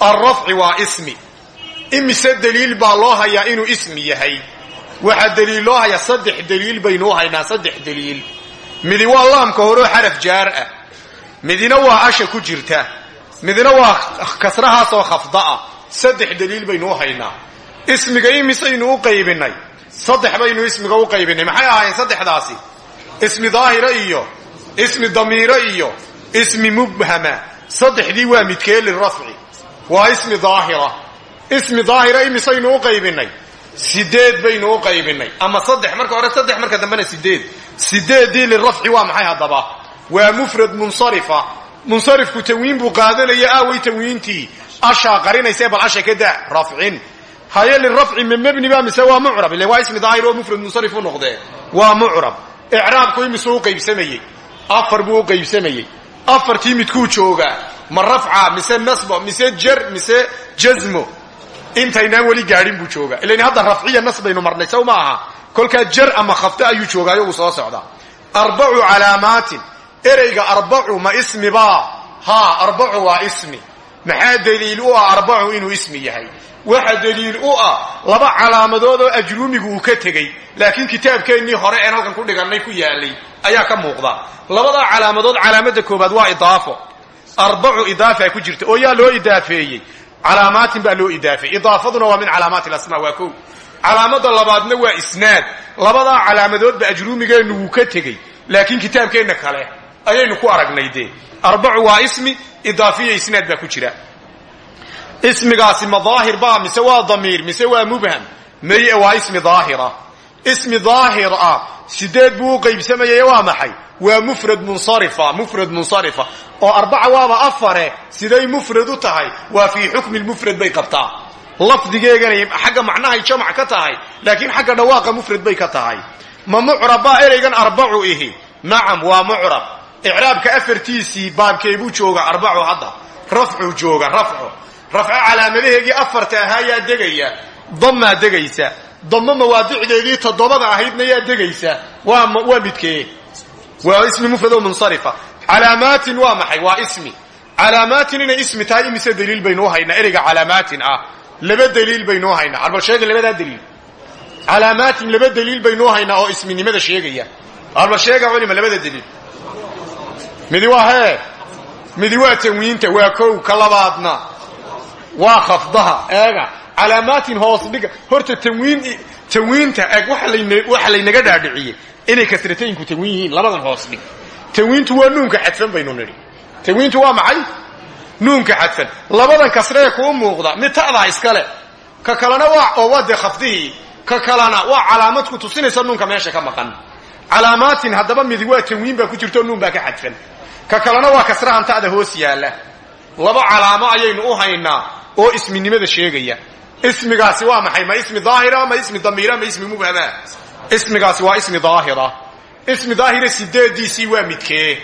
alrafci waa ismi imise daliil baa loo hayaa inuu ismi yahay waxaa daliil loo hayaa saddex daliil baynu u haynaa saddex daliil midi waa laamka horeo xaraf jaar ah midina waa asha ku jirta midina waa kasrahaasoo khafda saddex daliil baynu u haynaa. Ismiga imisaynu u qaybinay. Saddex baynu ismiga u qaybinay. Maxay ahaayeen saddexdaasi? Ismi daahira iyo ismi damiiro iyo ismi mubhama. Saddexdii waa midkee lirafci waa ismi daahira. Ismi daahira imisaynu u qaybinay. Sideed baynu u qaybinay. Ama saddex marka hore saddex marka dambena sideed. Sideeddii lirafci waa maxay haddaba? Waa mufrad munsarifa. Munsarifku tanwiin buu qaadanaya aaway tanwiintii ashaa qarinayse bal asha ka daa rafcin haye lirafci ma mebni ba mise waa mucrab. Ile waa ismi daahir oo mufrad munsarif u noqdee. Waa mucrab. Icraabku imisuu u qaybsamayey. Afar buu u qaybsamayey. Afartii midkuu joogaa ma rafca mise nasbo mise jar mise jazmo. Intaynaan weli gaadhin buu joogaa ilan hadda rafciya nas baynu marnay sow ma aha. Kolkaa jar ama khafte ayuu joogaayo uu soo socdaa. Arbacu calaamaatin. Ereyga arbacu ma ismibaa haa arbacu waa ismi maxaa daliil u ah arbacu inuu ismi yahay? Waxa daliil u ah laba calaamadood oo ajruumigu uu ka tegey laakiin kitaabkeennii hore een halkan ku dhigannay ku yaalay ayaa ka muuqda. Labadaa calaamadood calaamada koobaad waa idaafo. Arbacu idaafa ku jirta oo yaa loo idaafeeyey. Calaamaatin baa loo idaafeeyey idaafaduna waa min calaamaati asmaa waa kow calaamada labaadna waa isnaad. Labadaa calaamadoodba ajruumigeennu wuu ka tegey laakiin kitaabkeenna kale ayaynu ku aragnay dee. Arbacu waa ismi idaafiya isnaad baa ku jira. Ismigaasi ma daahir baa mise waa damiir mise waa mubham maye waa ismi daahira. Ismi daahir ah sideed buu u qaybsamayay waa maxay? Waa mufrad munsarifa mufrad munsarifa. Oo arbaca waaba afare siday mufrad u tahay waa fii xukmi lmufrad bay qabtaa. Lafdigeegana xagga macnahay jamac ka tahay laakiin xagga dhawaaqa mufrad bay ka tahay. Ma mucrab baa ereygan arbacu ihi. Nacam waa mucrab icraabka afartiisii baabkeebuu jooga arbacu hadda. Rafcuu jooga rafcu. Rafco calaamadaheegii afarta ahaa yaa degaya damaa degaysa. Damo mawaadicdeedii toddobada ahaydna yaa degaysa. Waa midkee? Waa ismi mufrad oo munsarifa. Calaamaatin waa maxay? Waa ismi. Calaamaatin inay ismi tahay imise daliil baynuu haynaa ereyga calaamaatin ah. Laba daliil baynuu haynaa arbal sheega labadaa daliil calaamaatin laba daliil baynuu haynaa oo isminimada sheegaya. Arbal sheega culima labada daliil midi waa hee? Midi waa tanwiinta waa kow ka labaadna. Waa khafdaha eega calaamaatin hoos dhiga. Horta tanwiin tanwiinta eeg waxa laynaga dhaadhiciyey inay kasratayinku tanwiin yihiin labadan hoos dhig. Tanwiintu waa nuunka xadfan baynu nidhi. Tanwiintu waa maxay? Nuunka xadfan. Labadan kasree kuu muuqda mid ta'daa iskale ka kalena waa oo waa dee ka kalena waa calaamad ku tusinaysa nuunka meesha ka maqan. Calaamaatin haddaba midi waa tanwiin baa ku jirto nuun baa ka xadfan ka kalena waa kasrahan ta'da hoos yaalla. Laba calaamo ayaynu u haynaa oo isminimada sheegaya. Ismigaasi waa maxay? Ma ismi daahira ma ismi damiira ma ismi mubhama ismigaasi waa ismi daahira. Ismi daahira sideediisii waa midkee.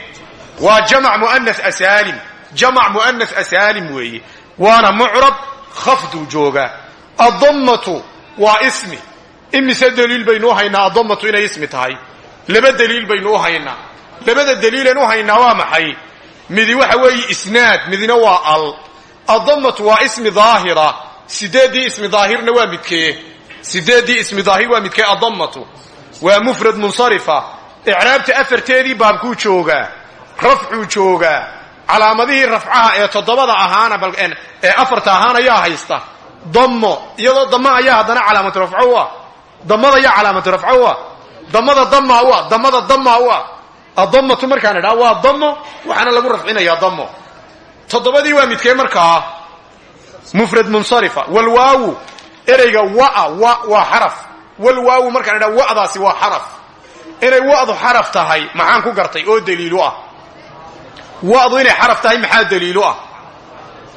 Waa jamac mu'anas asaalim. Jamac mu'anas asaalim weeye. Waana mucrab khafduu joogaa addammatu waa ismi. Imise daliil baynu u haynaa addammatu inay ismi tahay? Laba daliil baynu u haynaa labada daliilan u haynaa waa maxay? Midi waxa weeye isnaad midina waa al. Addammatu waa ismi daahira. Sideeddii ismi daahirna waa midkee? Sideeddii ismi daahir waa midkee addammatu waa mufrad munsarifa. Icraabta afarteedii baabkuu joogaa rafcuu joogaa. Calaamadihii rafcaha ee toddobada ahaana ee afarta ahaan ayaa haysta. Dammo iyadoo dammo ayaa haddana calaamatu rafco u ah dammada ayaa calaamatu rafco u ah dammada dammaa u ah dammada dammaa u addammatu markaan idhaa waa dammo waxaana lagu rafcinayaa dammo toddobadii waa midkee markaa? Mufrad munsarifa. Walwaawu ereyga waa wa waa xaraf. Walwaawu markaan idhaa wa'daasi waa xaraf. Inay wa'du xaraf tahay maxaan ku gartay oo daliilu ah. Wa'du inay xaraf tahay maxaa daliilu ah?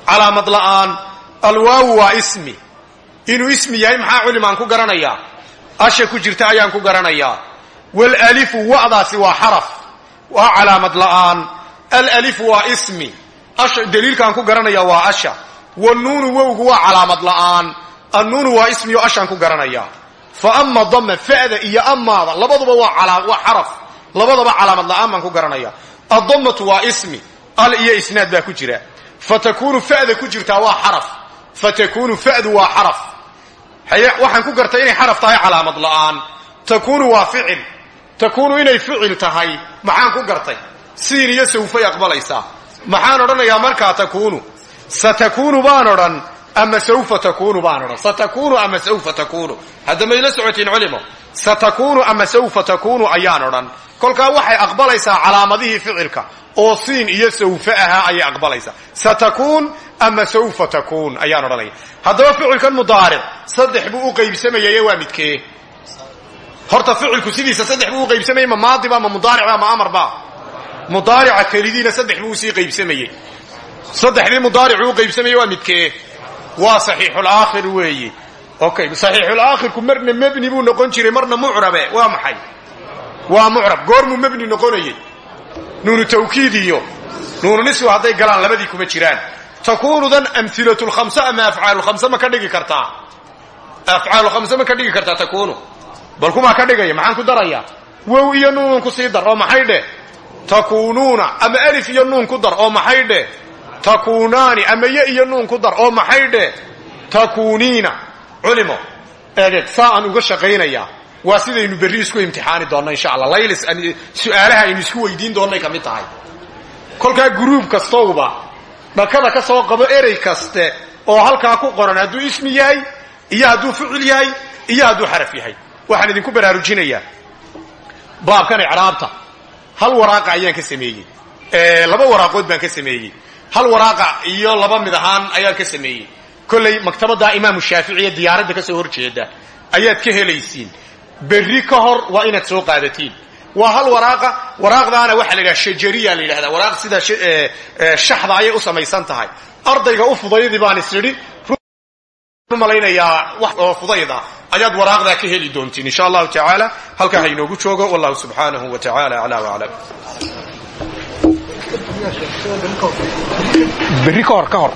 Calaamad la'aan alwaawu waa ismi. Inuu ismi yahay maxaa culimaan ku garanayaa? Asha ku jirta ayaan ku garanayaa. Walalifu wa'daasi waa xaraf waa calaamad la'aan. Alalifu waa ismi. Daliilkaan ku garanaya waa asha. Wanuunu wowgu waa calaamad la'aan. Annuunu waa ismi oo ashaan ku garanayaa fa ama dama fa'da iyo amaada labaduba waa xaraf. Labadaba calaamad la'aan baan ku garanaya. Addammatu waa ismi. Al iyo isnaad baa ku jira. Fatakunu fa'da ku jirtaa waa xaraf. Fatakunu fa'du waa xaraf. Waxaan ku gartay inay xaraf tahay calaamad la'aan. Takunu waa takunu inay ficil tahay maxaan ku gartay? Siin iyo sawfay aqbalaysaa. Maxaan odhanayaa markaa takunu satakunu baan odhan ama sawfa takunu baan odhan? Satakunu ama sawfa takunu hadda mayla socotiin culimo. Satakunu ama sawfa takunu ayaan odhan. Kolkaa waxay aqbalaysaa calaamadihii ficilka oo siin iyo sawfa ahaa ayay aqbalaysaa. Satakuun ama sawfa takuun ayaan odhanaya haddaba ficilkan mudaaric saddex buu u qaybsamayaye waa midkee horta ficilku sidiisa saddex buu u qaybsamayay ma maadiba ma mudaaricba ma amarba mudaarica kelidiina saddex buu u sii qaybsamayey saddexdii mudaaricuu u qaybsamaya waa midkee waa saxiixulaakhir weeye okay saxiixulaakhirku marna mebni buu noqon jiray marna mucrabe waa maxay? Waa mucrab goormuu mebni noqonayay. Nuunu tawkiid iyo nuunu niswi hadday galaan labadii kuma jiraan. Takuunudan amhilatulkhamse ama afcaalulkhamse ma ka dhigi kartaa? Afcaalulkhamse ma ka dhigi kartaa takuunu bal kumaa ka dhigaya maxaan ku darayaa? Wow iyo nuunun ku sii dar oo maxay dheh? Takuunuuna ama alif iyo nuun ku dar oo maxay dheh? Takuunaani ama ye iyo nuun ku dar oo maxay dheh? Takuuniina. Culimo eegeg saa aan uga shaqaynayaa. Waa sidaynu berri isku imtixaani doonno insha allah. Laylis su'aalaha aynu isku weydiin doonnay ka mid tahay. Kolkaa guruub kastowba dhakada ka soo qabo erey kaste oo halkaa ku qoran hadduu ismi yahay iyo hadduu ficil yahay iyo hadduu xaraf yahay waxaan idinku baraarujinayaa baabkan icraabta. Hal waraaqa ayaan ka sameeyey. Laba waraaqood baan ka sameeyey. Hal waraaqa iyo laba mid ahaan ayaan ka sameeyey. Kolley maktabadda imaamu shaaficiya diyaaradda ka soo hor jeeda ayaad ka helaysiin. Berri ka hor waa inaad soo qaadatiin. Waa hal waraaqa waraaqdaana waxaa la yidhaha shajariya la yidhahdaa. Waraaq sida shaxda ayay u samaysan tahay. Ardayga u fudaydi baan is malaynayaa wax oo fudayda ayaad waraaqdaa ka heli doontiin insha allahu tacaala. Halkaa ha inoogu joogo. Wallahu subxaanahu wa tacaala aclaa waclam berri ka hor ka hor